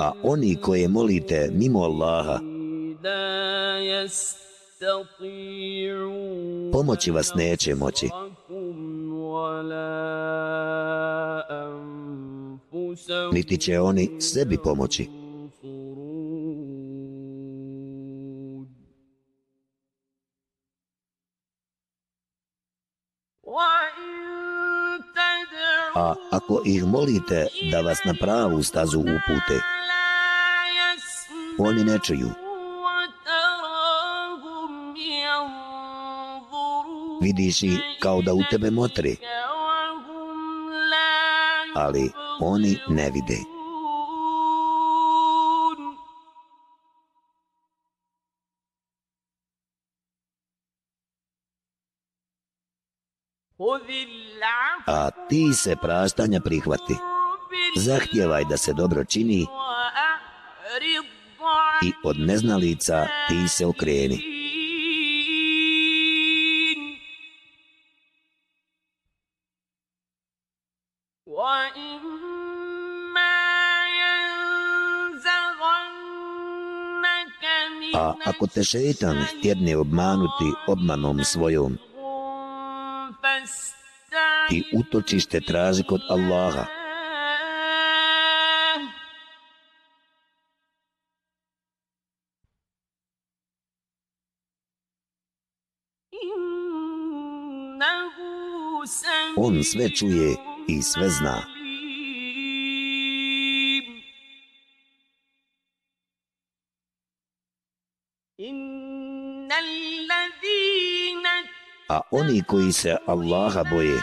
A oni koje molite mimo Allaha, pomoći vas neće moći. Niti će oni sebi pomoći. Ih molite da vas na pravu stazu upute, oni ne čuju. Vidiš ih kao da u tebe motre, ali oni ne vide. Ti se prastanja prihvati. Zahtjevaj da se dobro čini i od neznalica ti se okreni. A ako te šeitan htjedne obmanuti obmanom svojom, ti utočište traži kod Allaha. On sve čuje i sve zna. A oni koji se Allaha boje,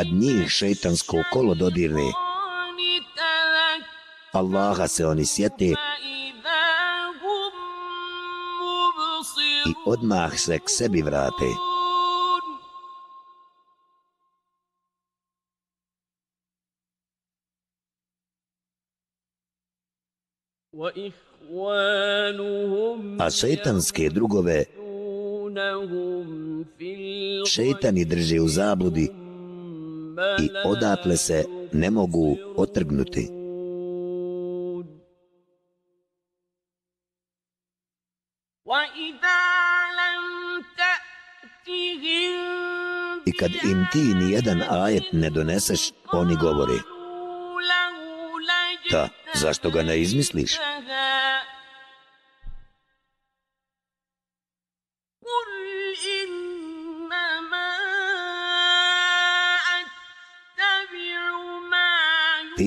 kad njih šeitansko kolo dodirne, Allaha se oni sjete i odmah se k sebi vrate. A šeitanske drugove šeitani drže u zabludi i odatle se ne mogu otrgnuti. I kad im ti ni jedan ajet ne doneseš, oni govori Ta, zašto ga ne izmisliš?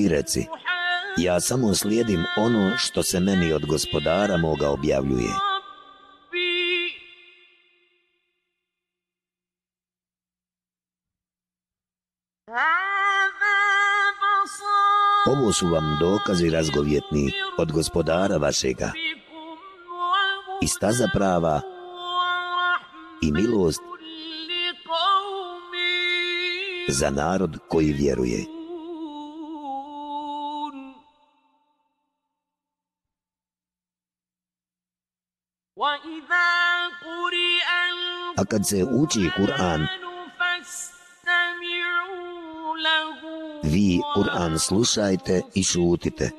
Ti reci, ja samo slijedim ono što se meni od gospodara moga objavljuje. Ovo su vam dokazi razgovjetni od gospodara vašega. I staza prava i milost za narod koji vjeruje. A kad se uči Kur'an, vi Kur'an slušajte i šutite,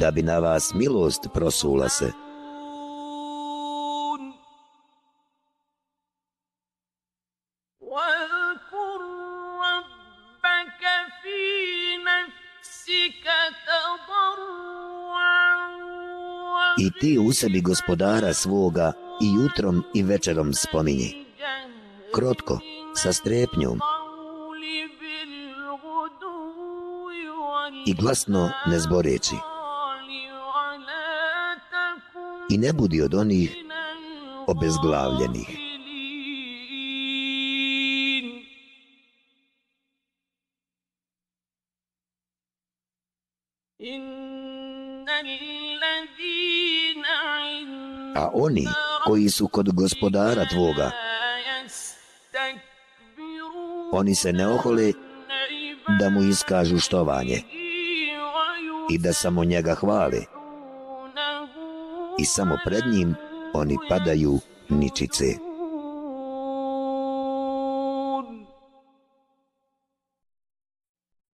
da bi na vas milost prosula se. I ti u sebi gospodara svoga i jutrom i večerom spominji. Krotko, sa strepnjom, i glasno ne zboreći. I ne budi od onih obezglavljenih. A oni koji su kod gospodara tvoga, oni se ne ohole da mu iskažu štovanje i da samo njega hvale. I samo pred njim oni padaju ničice.